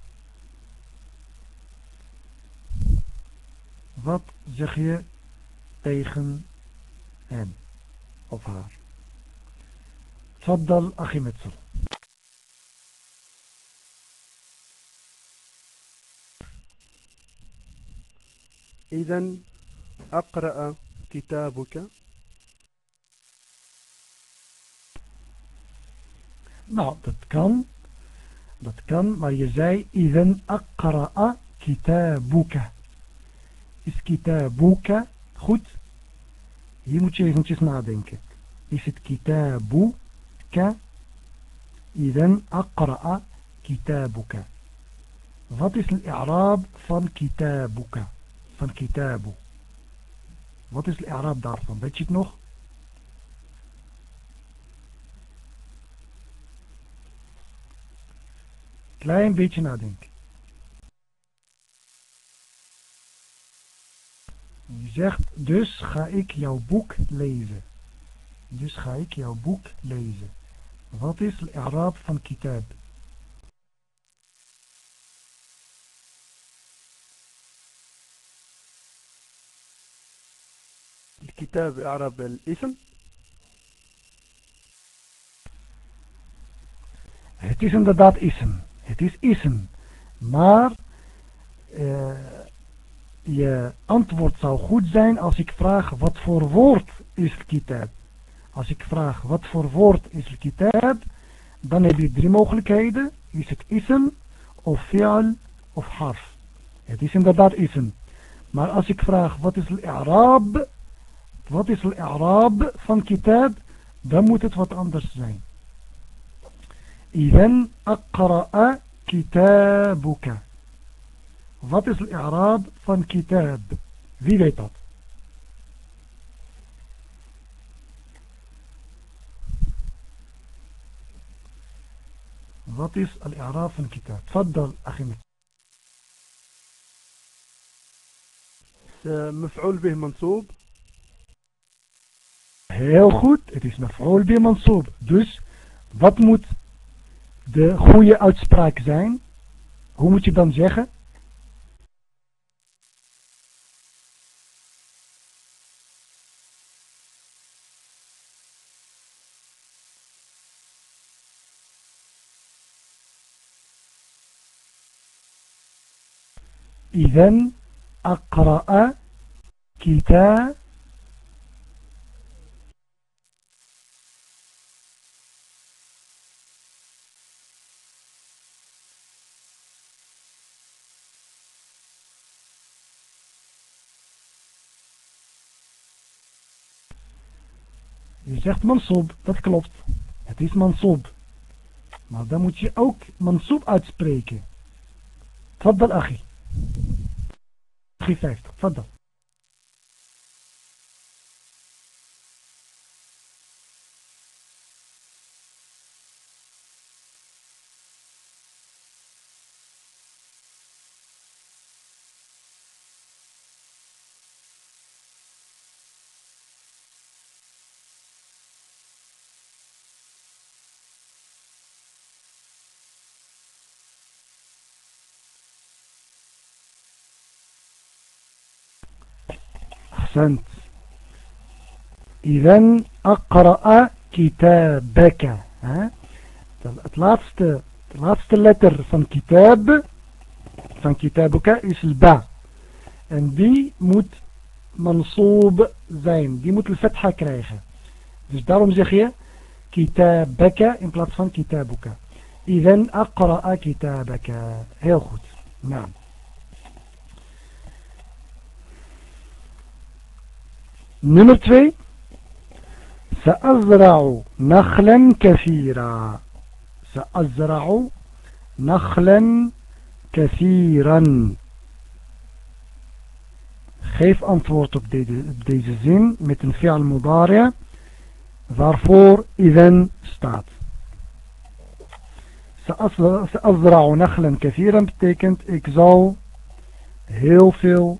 Wat zeg je tegen hem of haar? أخي متصل إذا أقرأ كتابك Nou, dat kan. Dat kan, maar je zei Idan aqra'a kitabuka. Is kitabuka goed? Hier moet je eventjes nadenken. Is het kitabuka? Idan aqra'a kitabuka. Wat is de i'raab van kitabuka? Van kitabu. Wat is de i'raab daarvan? Weet je het nog? Klein beetje nadenken. Je zegt, dus ga ik jouw boek lezen. Dus ga ik jouw boek lezen. Wat is de Arab van kitab? الكتاب إعراب الاسم Het is inderdaad ism. Het is ism. Maar uh, je antwoord zou goed zijn als ik vraag wat voor woord is kitab. Als ik vraag wat voor woord is kitab, dan heb je drie mogelijkheden. Is het ism, of fi'al, of harf. Het is inderdaad ism. Maar als ik vraag wat is al-i'rab, wat is al-i'rab van kitab, dan moet het wat anders zijn. إذن أقرأ كتابك Wat is الإعراب van kitab? Wie weet dat? Wat is الإعراب van kitab? تفضل أخي مفعول به منصوب Heel goed, het is maf'ul bi mansoob. Dus wat moet de goede uitspraak zijn? Hoe moet je dan zeggen? إذن أقرأ كتاب Zegt mansoob, dat klopt. Het is mansoob. Maar dan moet je ook mansoob uitspreken. Tfaddal. Achi 50, tfaddal. أحسنت إذن أقرأ كتابك اتلافست اتلافست لتر فان كتاب فان كتابك اسلبا ان دي موت منصوب زين. دي موت الفتحة كريخة. دش دارم زيخي كتابك ان بلاتفان كتابك. إذن أقرأ كتابك. هيل خود نعم. Nummer 2. Sa'azra'u nakhlan kathira. Sa'azra'u nakhlan kathiran. Geef antwoord op deze, zin met een fi'al mudari' waarvoor idhan staat. Sa'azra'u nakhlan kathiran betekent ik zal heel veel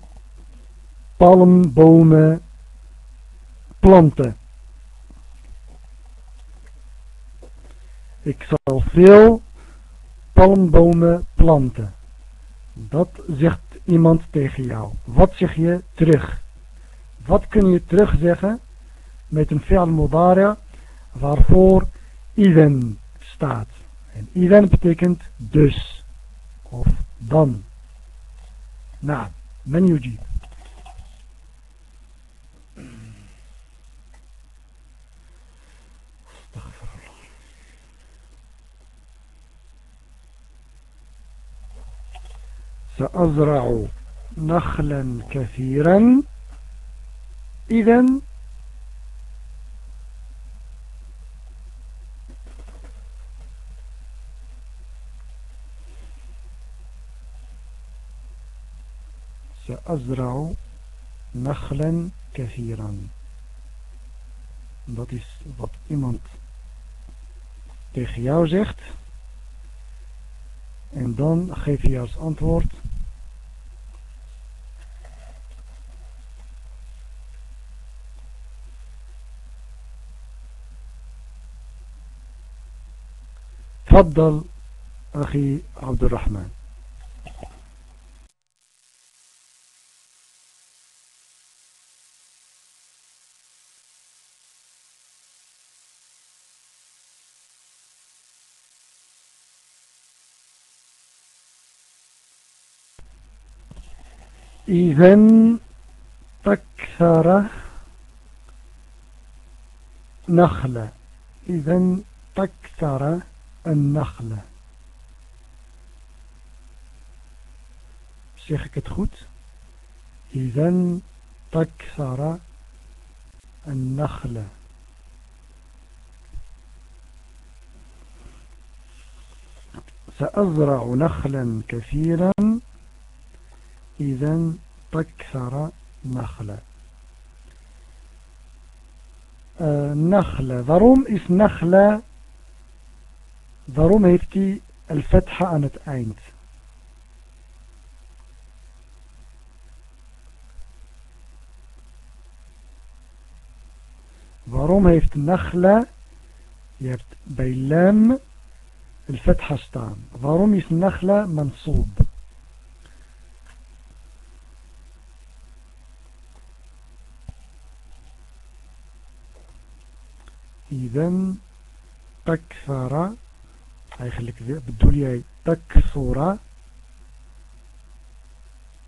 palmbomen planten. Ik zal veel palmbomen planten. Dat zegt iemand tegen jou. Wat zeg je terug? Wat kun je terugzeggen met een fi'al waarvoor idem staat? En betekent dus of dan. Nou, men yujib. سأزرع نخلا كثيرا إذا سأزرع نخلا كثيرا dat is wat iemand tegen jou zegt En dan geef je als antwoord تفضل أخي عبد الرحمن. إذا تكثر نخلة. إذا تكثر النخلة. zeg ik het goed إذا تكثر النخلة. سأزرع نخلا كثيرا إذا تكثر uh, نخلة. Waarom is نخلة waarom heeft hij الفتحة aan het eind waarom heeft نخلة je hebt bij lam الفتحة staan waarom is نخلة منصوب إذا تكثر eigenlijk bedoel jij Takzora.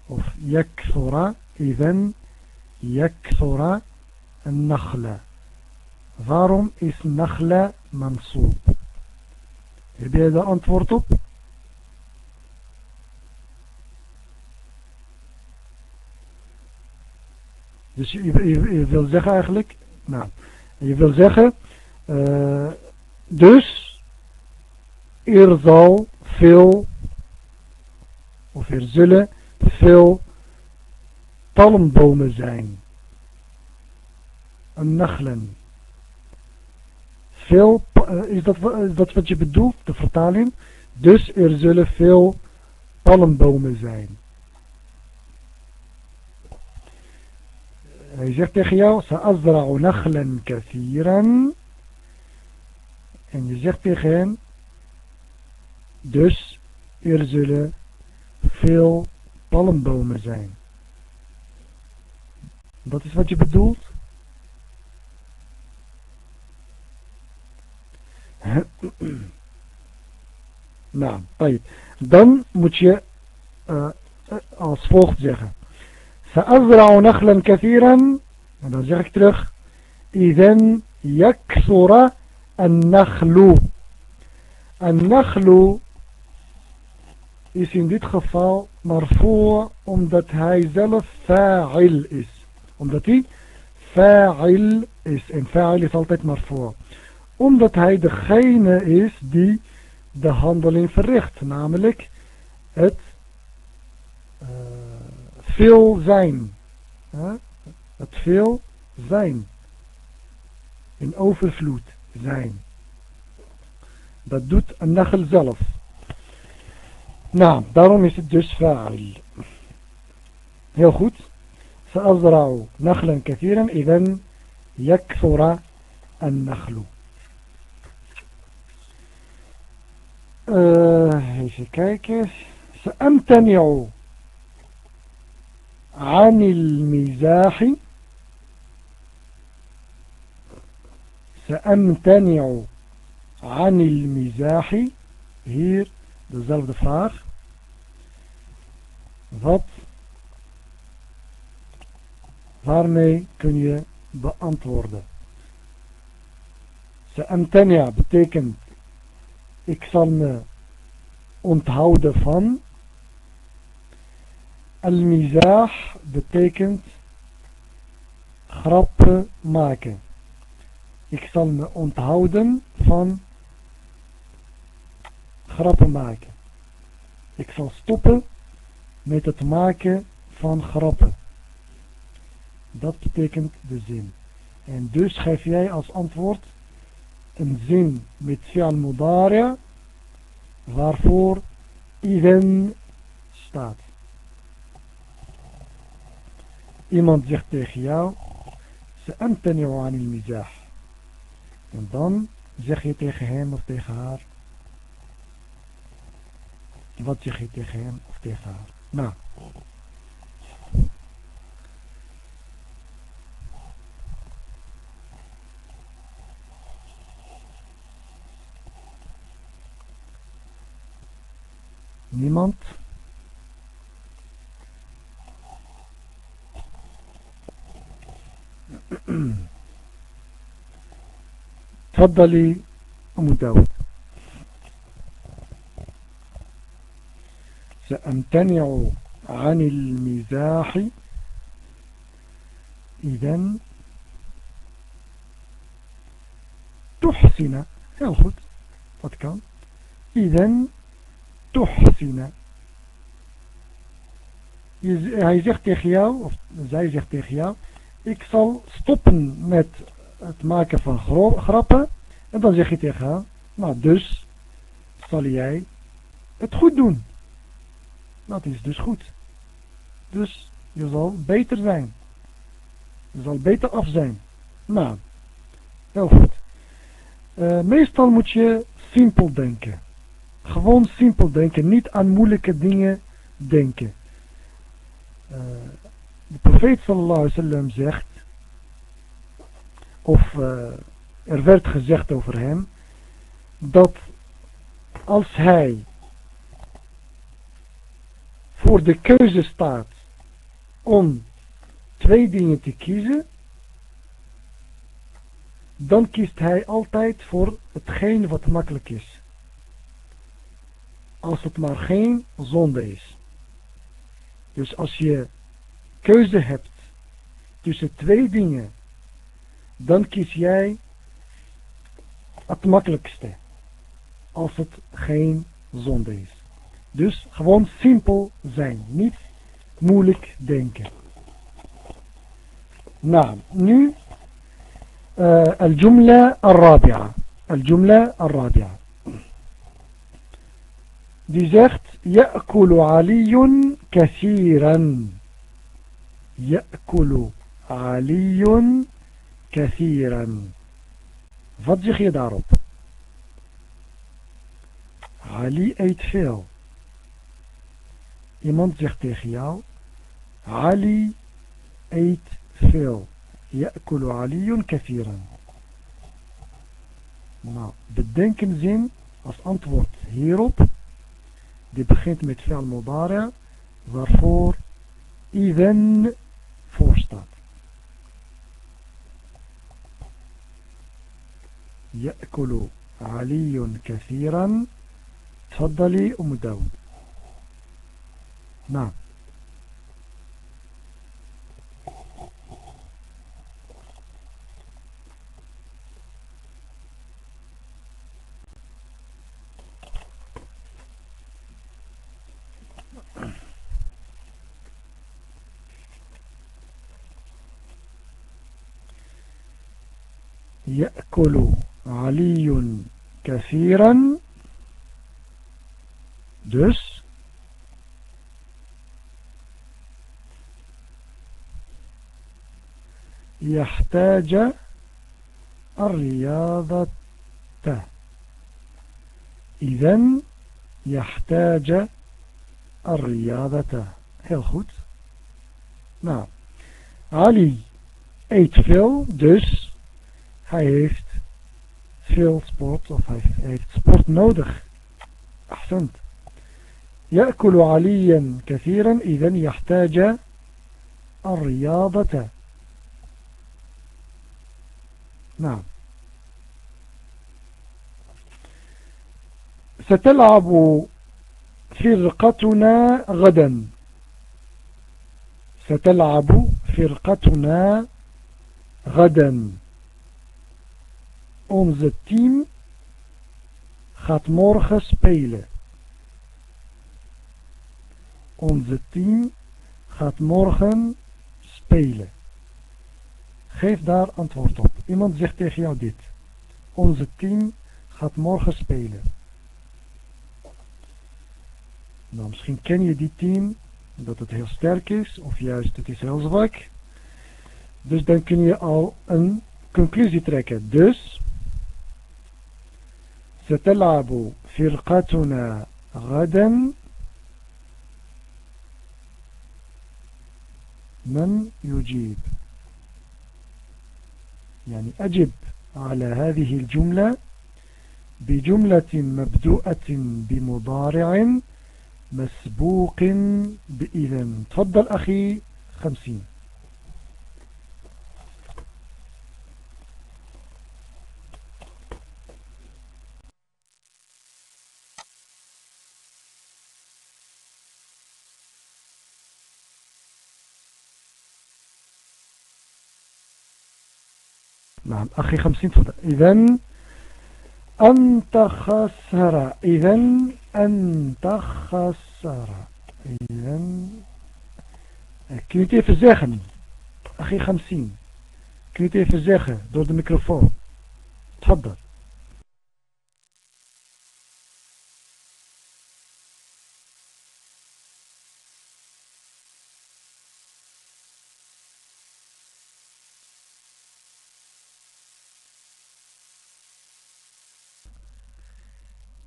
of Jakzora, even Jakzora en nakhla waarom is nakhla Mansoep? heb jij daar antwoord op dus je, je, je wil zeggen eigenlijk nou, je wil zeggen eh, dus er zal veel of er zullen veel palmbomen zijn. Een nachlen. Veel, uh, is, dat, wat je bedoelt, de vertaling? Dus er zullen veel palmbomen zijn. Hij zegt tegen jou, Sa'azra'u nachlan kathiran. En je zegt tegen hem, dus er zullen veel palmbomen zijn. Dat is wat je bedoelt? [clears throat] nou, dan moet je eh, eh, als volgt zeggen. Sa'azra'u nakhlan kathiran. En dan zeg ik terug. Izen yaksura an-nakhlu. An-nakhlu is in dit geval maar voor omdat hij zelf fa'il is. Omdat hij fa'il is. En fa'il is altijd maar voor. Omdat hij degene is die de handeling verricht. Namelijk het uh, veel zijn. Het veel zijn. In overvloed zijn. Dat doet een nachel zelf. Nou, daarom is het dus fa'il. Heel goed. سأزرع نخلا كثيرا إذا يكثر النخل even kijken سأمتنع عن المزاح سأمتنع عن المزاح hier dezelfde vraag. Wat, waarmee kun je beantwoorden? Sa'amtania betekent ik zal me onthouden van. Al-mizah betekent grappen maken. Ik zal me onthouden van grappen maken. Ik zal stoppen met het maken van grappen. Dat betekent de zin. En dus geef jij als antwoord een zin met fi'al mudari' waarvoor Iden staat. Iemand zegt tegen jou, ze antani'u anil. En dan zeg je tegen hem of tegen haar, wat zeg je tegen hem of tegen haar? Nou. Niemand? تفضلي أم داود سأمتنع عن المزاح إذا تحسن heel goed dat kan إذا تحسن hij zegt tegen jou of zij zegt tegen jou ik zal stoppen met het maken van grappen en dan zeg je tegen haar nou dus zal jij het goed doen dat is dus goed. Dus je zal beter zijn. Je zal beter af zijn. Nou, heel goed. Uh, meestal moet je simpel denken. Gewoon simpel denken. Niet aan moeilijke dingen denken. Uh, de profeet sallallahu alaihi wasallam zegt. Of uh, er werd gezegd over hem. Dat als hij voor de keuze staat om twee dingen te kiezen, dan kiest hij altijd voor hetgeen wat makkelijk is. Als het maar geen zonde is. Dus als je keuze hebt tussen twee dingen, dan kies jij het makkelijkste. Als het geen zonde is. Dus gewoon simpel zijn. Niet moeilijk denken. Nou, nu uh, الجملة الرابعة الجملة الرابعة die zegt يأكل علي كثيرا يأكل علي كثيرا wat zeg je daarop Ali eet veel Iemand zegt tegen jou, Ali eet veel. Ya'kulu Aliyun kathiran. Nou, bedenk een zin als antwoord hierop. Die begint met veel mudara, waarvoor even voor staat. يأكل علي كثيرا تفضلي أم داود نعم. يأكل علي كثيرا. Dus يحتاج الرياضة. إذا يحتاج الرياضة. Heel goed. نعم علي ايت فيل دوس hij heeft veel sport of hij heeft sport nodig. احسنت يأكل عليا كثيرا إذا يحتاج الرياضة. نعم. ستلعب فرقتنا غدا. ستلعب فرقتنا غدا. أنز التيم خط مورخ سبيلة أنز التيم خط مورخ سبيلة Geef daar antwoord op. Iemand zegt tegen jou dit. Onze team gaat morgen spelen. Nou, misschien ken je die team dat het heel sterk is of juist het is heel zwak. Dus dan kun je al een conclusie trekken. Dus ستلعب فرقتنا غدا من يجيب يعني أجب على هذه الجملة بجملة مبدوءة بمضارع مسبوق بإذن. تفضل أخي خمسين. نعم أخي خمسين تفضل إذن أنت خسر إذن أنت خسر je het even zeggen? أخي خمسين even zeggen door de microfoon? تفضل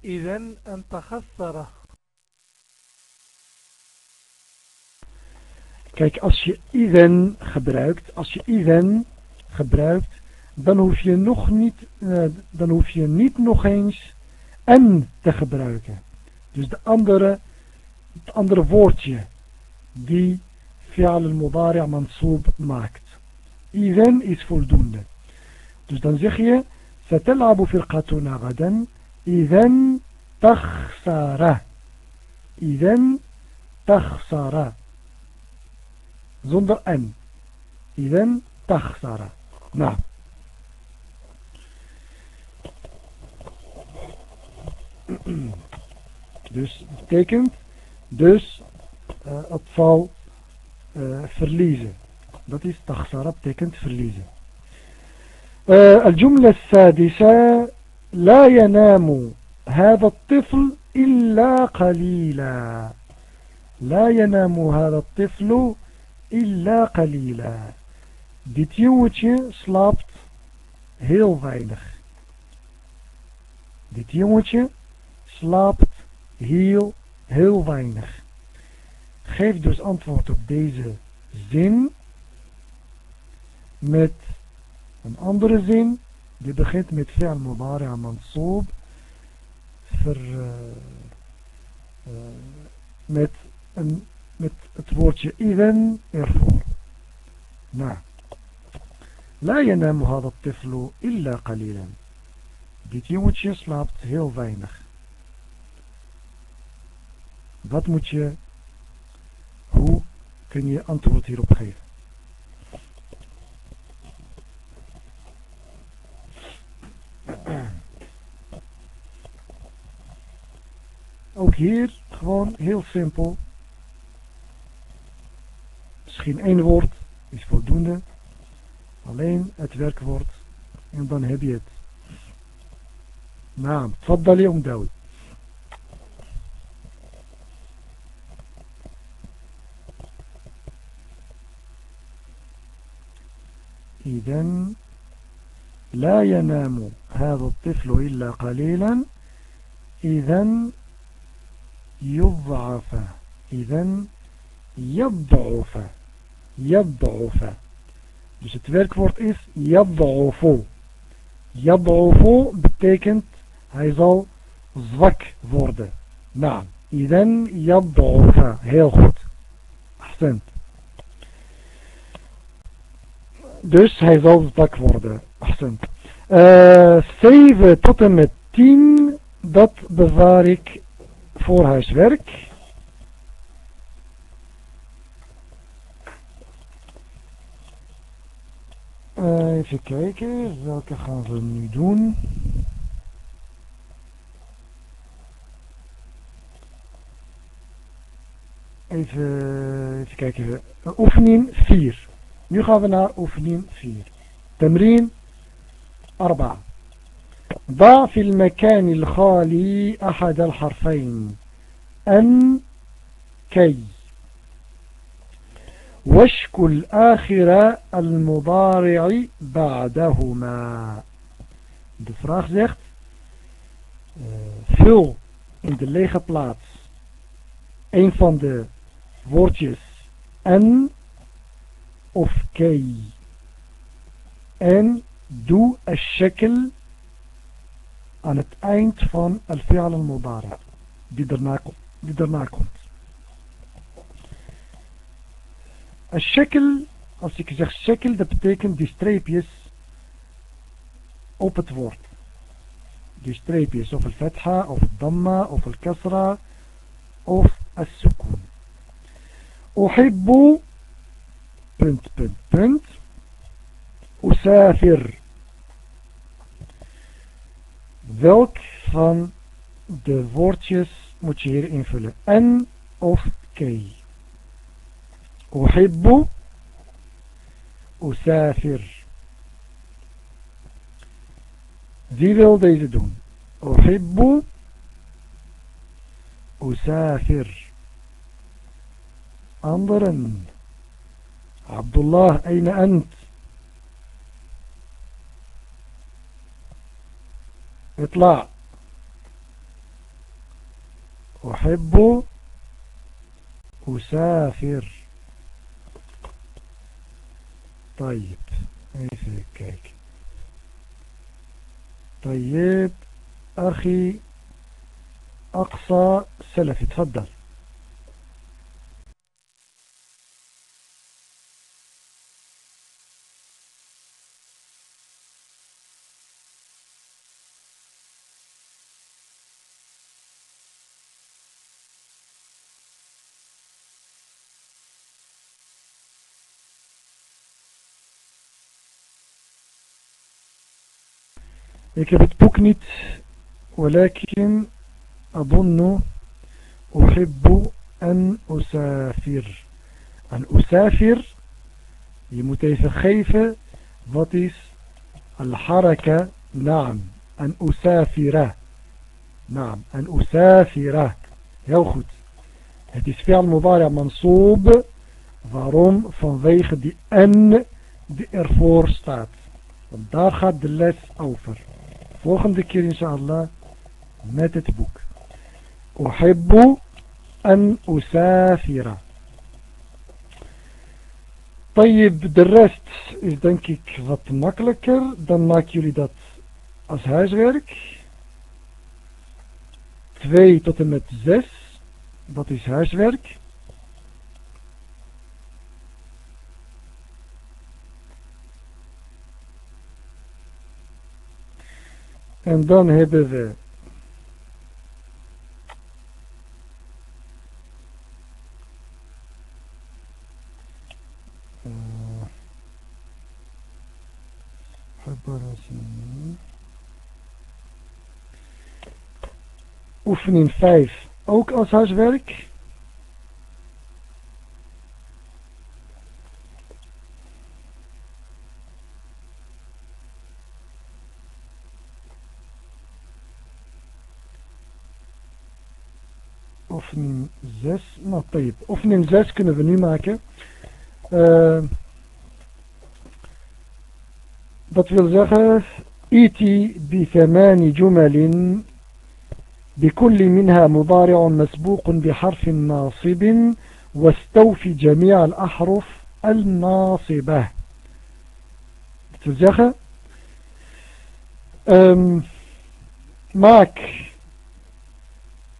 إذا أنت خسر Kijk, als je even gebruikt, als je even gebruikt, dan hoef je nog niet, uh, dan hoef je niet nog eens en te gebruiken. Dus de andere, het andere woordje die fi'al al-mudari' mansoob maakt. Even is voldoende. Dus dan zeg je, ستلعب فرقتنا غدا إذا تخسر إذا تخسر zonder en إذا تخسر نعم dus betekent dus uh, het zal uh, verliezen dat is تخسر betekent verliezen uh, الجملة السادسة لا ينام هذا الطفل إلا قليلا لا ينام هذا الطفل إلا قليلا Dit jongetje slaapt heel weinig. Dit jongetje slaapt heel, heel weinig. Geef dus antwoord op deze zin met een andere zin die begint met fi'al mudari' mansoob eh, eh, met, een, met het woordje even ervoor. Nou. La hada tiflu illa qalilan. Dit jongetje slaapt heel weinig. Wat moet je, hoe kun je antwoord hierop geven? [clears throat] Ook hier gewoon heel simpel. Misschien één woord is voldoende. Alleen het werkwoord. En dan heb je het. نعم تفضل يا أم داود إذا لا ينام هذا الطفل إلا قليلا إذا يضعف إذا يضعف يضعف Dus het werkwoord is yad'ufu. Yad'ufu betekent hij zal zwak worden. Nou, idan yad'ufa. Heel goed. Ahsend. Dus hij zal zwak worden. Ahsend. Uh, 7 tot en met 10, dat bewaar ik voorhuiswerk. Uh, even kijken, welke gaan we nu doen? Even, even kijken, eh, oefening 4. Nu gaan we naar oefening 4. Temrin 4. ضع في المكان الخالي أحد الحرفين. أن كي. واشك الآخر المضارع بعدهما. الفراغ زيخت فو in de lege plaats een van de woordjes en of kei. En doe aan het eind van al-fi'al al-mudari die daarna komt. Een shekel, als ik zeg shekel, dat betekent die streepjes op het woord. Die streepjes, of al-fatha, of al-damma, of al-kasra, of al-sukun. Uhibbu, punt, punt, punt. Usafir. Welk van de woordjes moet je hier invullen? N of K? Uhibbu Usafir. Wie wil deze doen? Uhibbu Usafir. Anderen. Abdullah, een ant. اطلع أحب أسافر. طيب even kijken طيب أخي أقصى سلفي تفضل. Ik heb het boek niet, ولكن أظن أحب أن أسافر أن أسافر je moet even geven wat is الحركة نعم أن أسافر نعم أن أسافر heel goed het is fi'al mudari' mansoob waarom vanwege die en die ervoor staat want daar gaat de les over Volgende keer inshallah met het boek. Uhibbu an usafira. De rest is denk ik wat makkelijker. Dan maken jullie dat als huiswerk. 2 tot en met 6. Dat is huiswerk. En dan hebben we oefening 5 ook als huiswerk. Oefening 6. Nou, طيب. Oefening 6 kunnen we nu maken. Uh, dat wil zeggen, ائتي بثمان جمل بكل منها مضارع مسبوق بحرف ناصب واستوفي جميع الأحرف الناصبة zeggen um, maak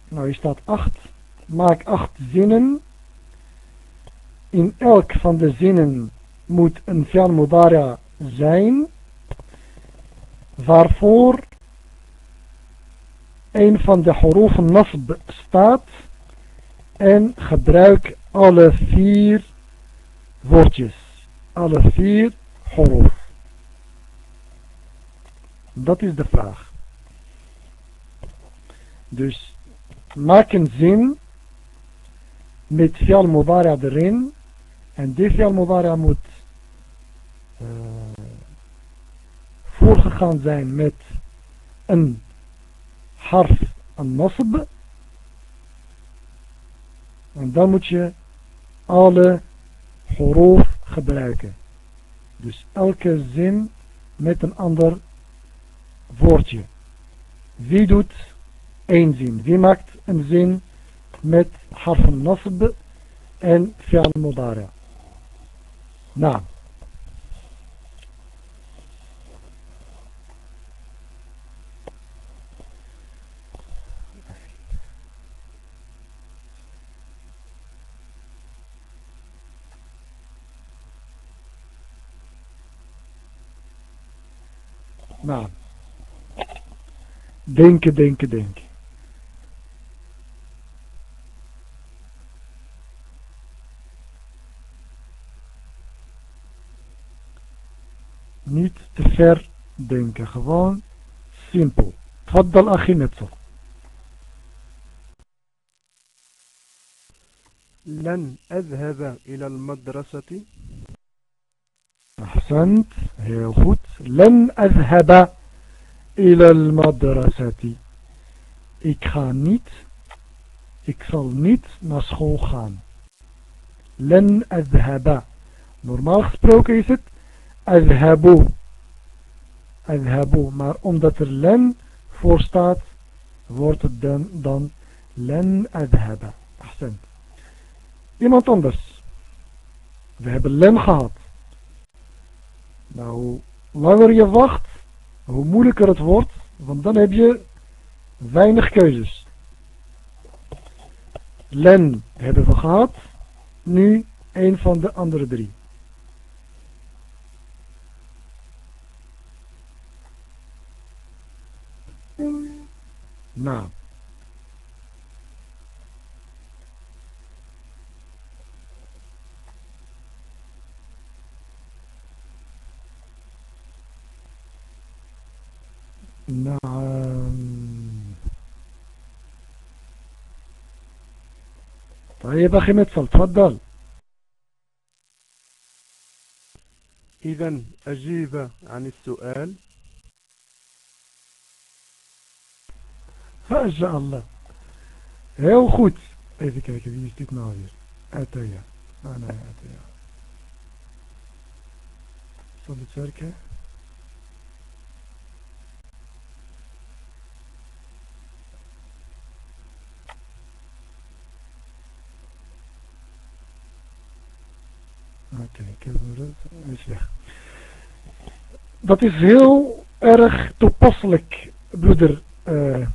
nou hier staat 8 maak acht zinnen. In elk van de zinnen moet een fi'al mudara zijn. Waarvoor een van de horofen nasb staat. En gebruik alle vier woordjes. Alle vier horof. Dat is de vraag. Dus maak een zin met fi'al mudari' erin. En die fi'al mudari' moet uh, voorgegaan zijn met een harf, een nasb. En dan moet je alle huruf gebruiken. Dus elke zin met een ander woordje. Wie doet één zin? Wie maakt een zin met harf nasb en fi'al mudari? Nou. Nou. Denken, denken, denken. Niet te ver denken, gewoon simpel. تفضل أخي متصل لن أذهب إلى المدرسة أحسنت heel goed لن أذهب إلى المدرسة ik ga niet ik zal niet naar school gaan لن أذهب normaal gesproken is het Adhabu. Adhabu. Maar omdat er len voor staat, wordt het dan, dan len adhaba. hebben. Iemand anders. We hebben len gehad. Nou, hoe langer je wacht, hoe moeilijker het wordt, want dan heb je weinig keuzes. Len hebben we gehad, nu een van de andere drie. Nou. نعم. طيب أخي متصل تفضل. إذا أجيب عن السؤال. MashaAllah. Heel goed. Even kijken, wie is dit nou hier. Ataya. Ah nee, Ataya. Zal dit werken? Oké, ik heb het is weg. Dat is heel erg toepasselijk, broeder. Uh,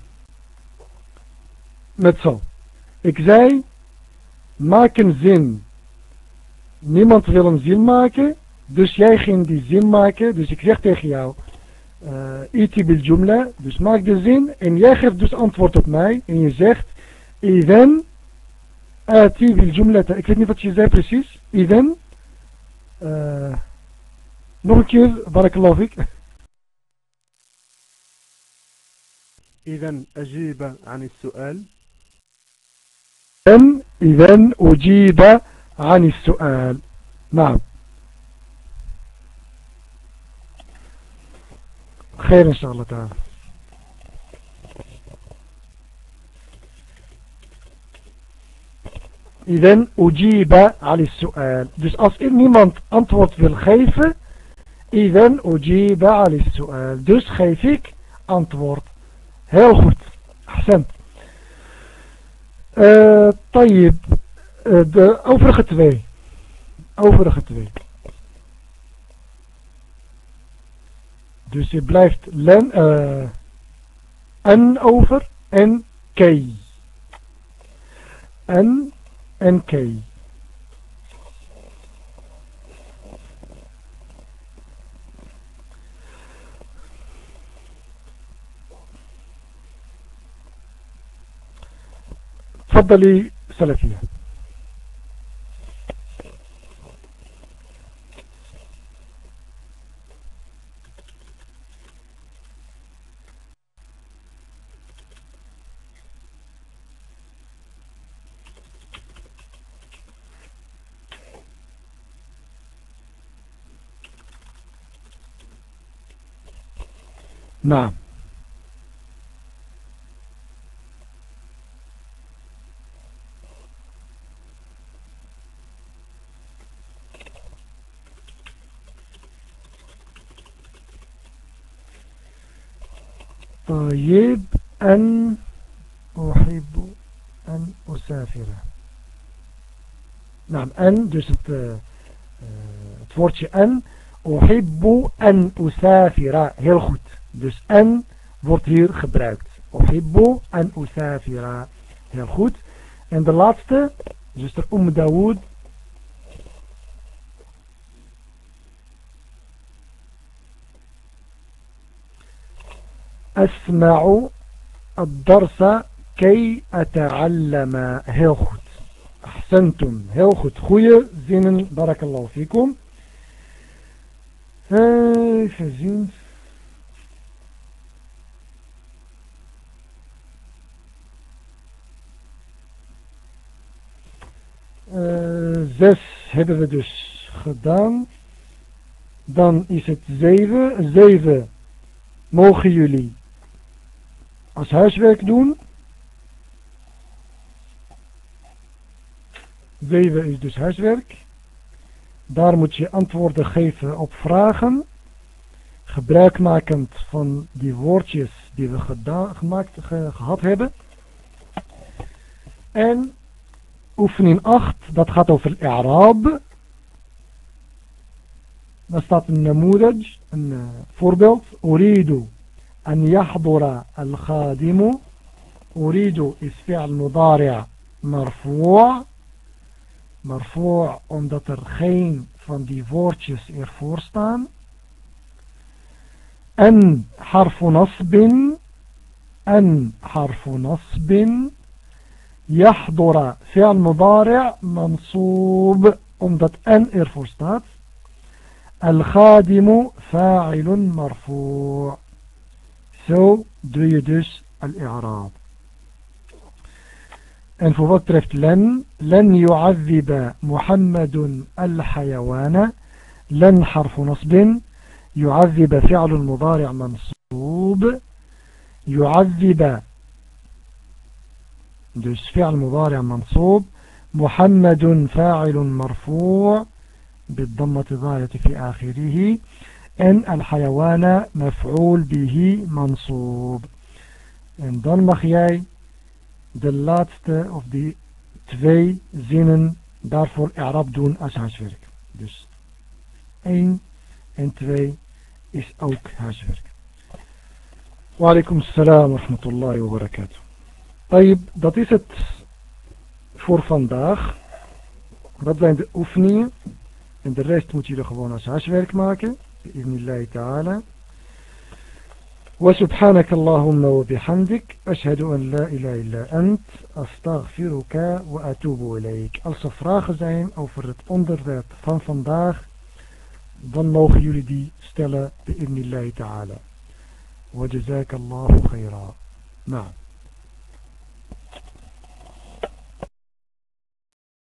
Metsel. Ik zei, maak een zin. Niemand wil een zin maken, dus jij ging die zin maken. Dus ik zeg tegen jou, uh, iti bil jumla, dus maak de zin en jij geeft dus antwoord op mij. En je zegt, idem, ati bil jumla. Ik weet niet wat je zei precies. Idem, uh, nog een keer, barakallahu fik. إذا أجيب عن السؤال إذن إذن أجيب عن السؤال. نعم. خير إن شاء الله تعالى. إذن أجيب على السؤال. Dus als er niemand antwoord wil geven. إذن أجيب على السؤال. Dus geef ik antwoord. Heel goed. أحسنت Uh, Tayyip, eh, de overige twee. Overige twee. Dus je blijft len, eh, uh, en over en k. n en k. تفضلي سلفية. نعم. طيب أن أحب أن أسافر نعم أن dus het, uh, het woordje أن أحب أن أسافر heel goed dus أن wordt hier gebruikt أحب أن أسافر heel goed en de laatste zuster Umm Dawood أسمع الدرس كي أتعلم heel goed أحسنتم heel goed goeie zinnen بارك الله فيكم even zien Uh, zes hebben we dus gedaan. Dan is het zeven. Zeven mogen jullie als huiswerk doen. 7 is dus huiswerk. Daar moet je antwoorden geven op vragen. Gebruikmakend van die woordjes die we gemaakt, gehad hebben. En oefening 8, dat gaat over Arab. Daar staat een namoedaj, een uh, voorbeeld. Uridu أن يحضر الخادم. أريد اسم فعل مضارع مرفوع مرفوع عند er geen van die woordjes ervoor أن حرف نصب. أن حرف نصب. يحضر فعل مضارع منصوب. omdat أن ervoor staat الخادم فاعل مرفوع. Zo doe je dus al-i'raab. En voor wat betreft len, len yu'adhiba Muhammadun al-hayawana, len harfu nasbin, yu'adhiba fi'lun mudari' mansoob, yu'adhiba dus fi'l mudari' mansoob, محمد فاعل مرفوع بالضمة الظاهرة في آخره en al-hayawana maf'ul bihi mansoob. En dan mag jij de laatste of die twee zinnen daarvoor Arab doen als huiswerk. Dus 1 en 2 is ook huiswerk. Waalaikum assalam wa rahmatullahi wa barakatuh. Dat is het voor vandaag. Dat zijn de oefeningen. En de rest moet jullie gewoon als huiswerk maken. Bismillah ta'ala. وسبحانك اللهم وبحمدك أشهد أن لا إله إلا أنت أستغفرك وأتوب إليك. Als er vragen zijn over het onderwerp van vandaag dan mogen jullie die stellen بإذن الله تعالى وجزاك الله خيرا نعم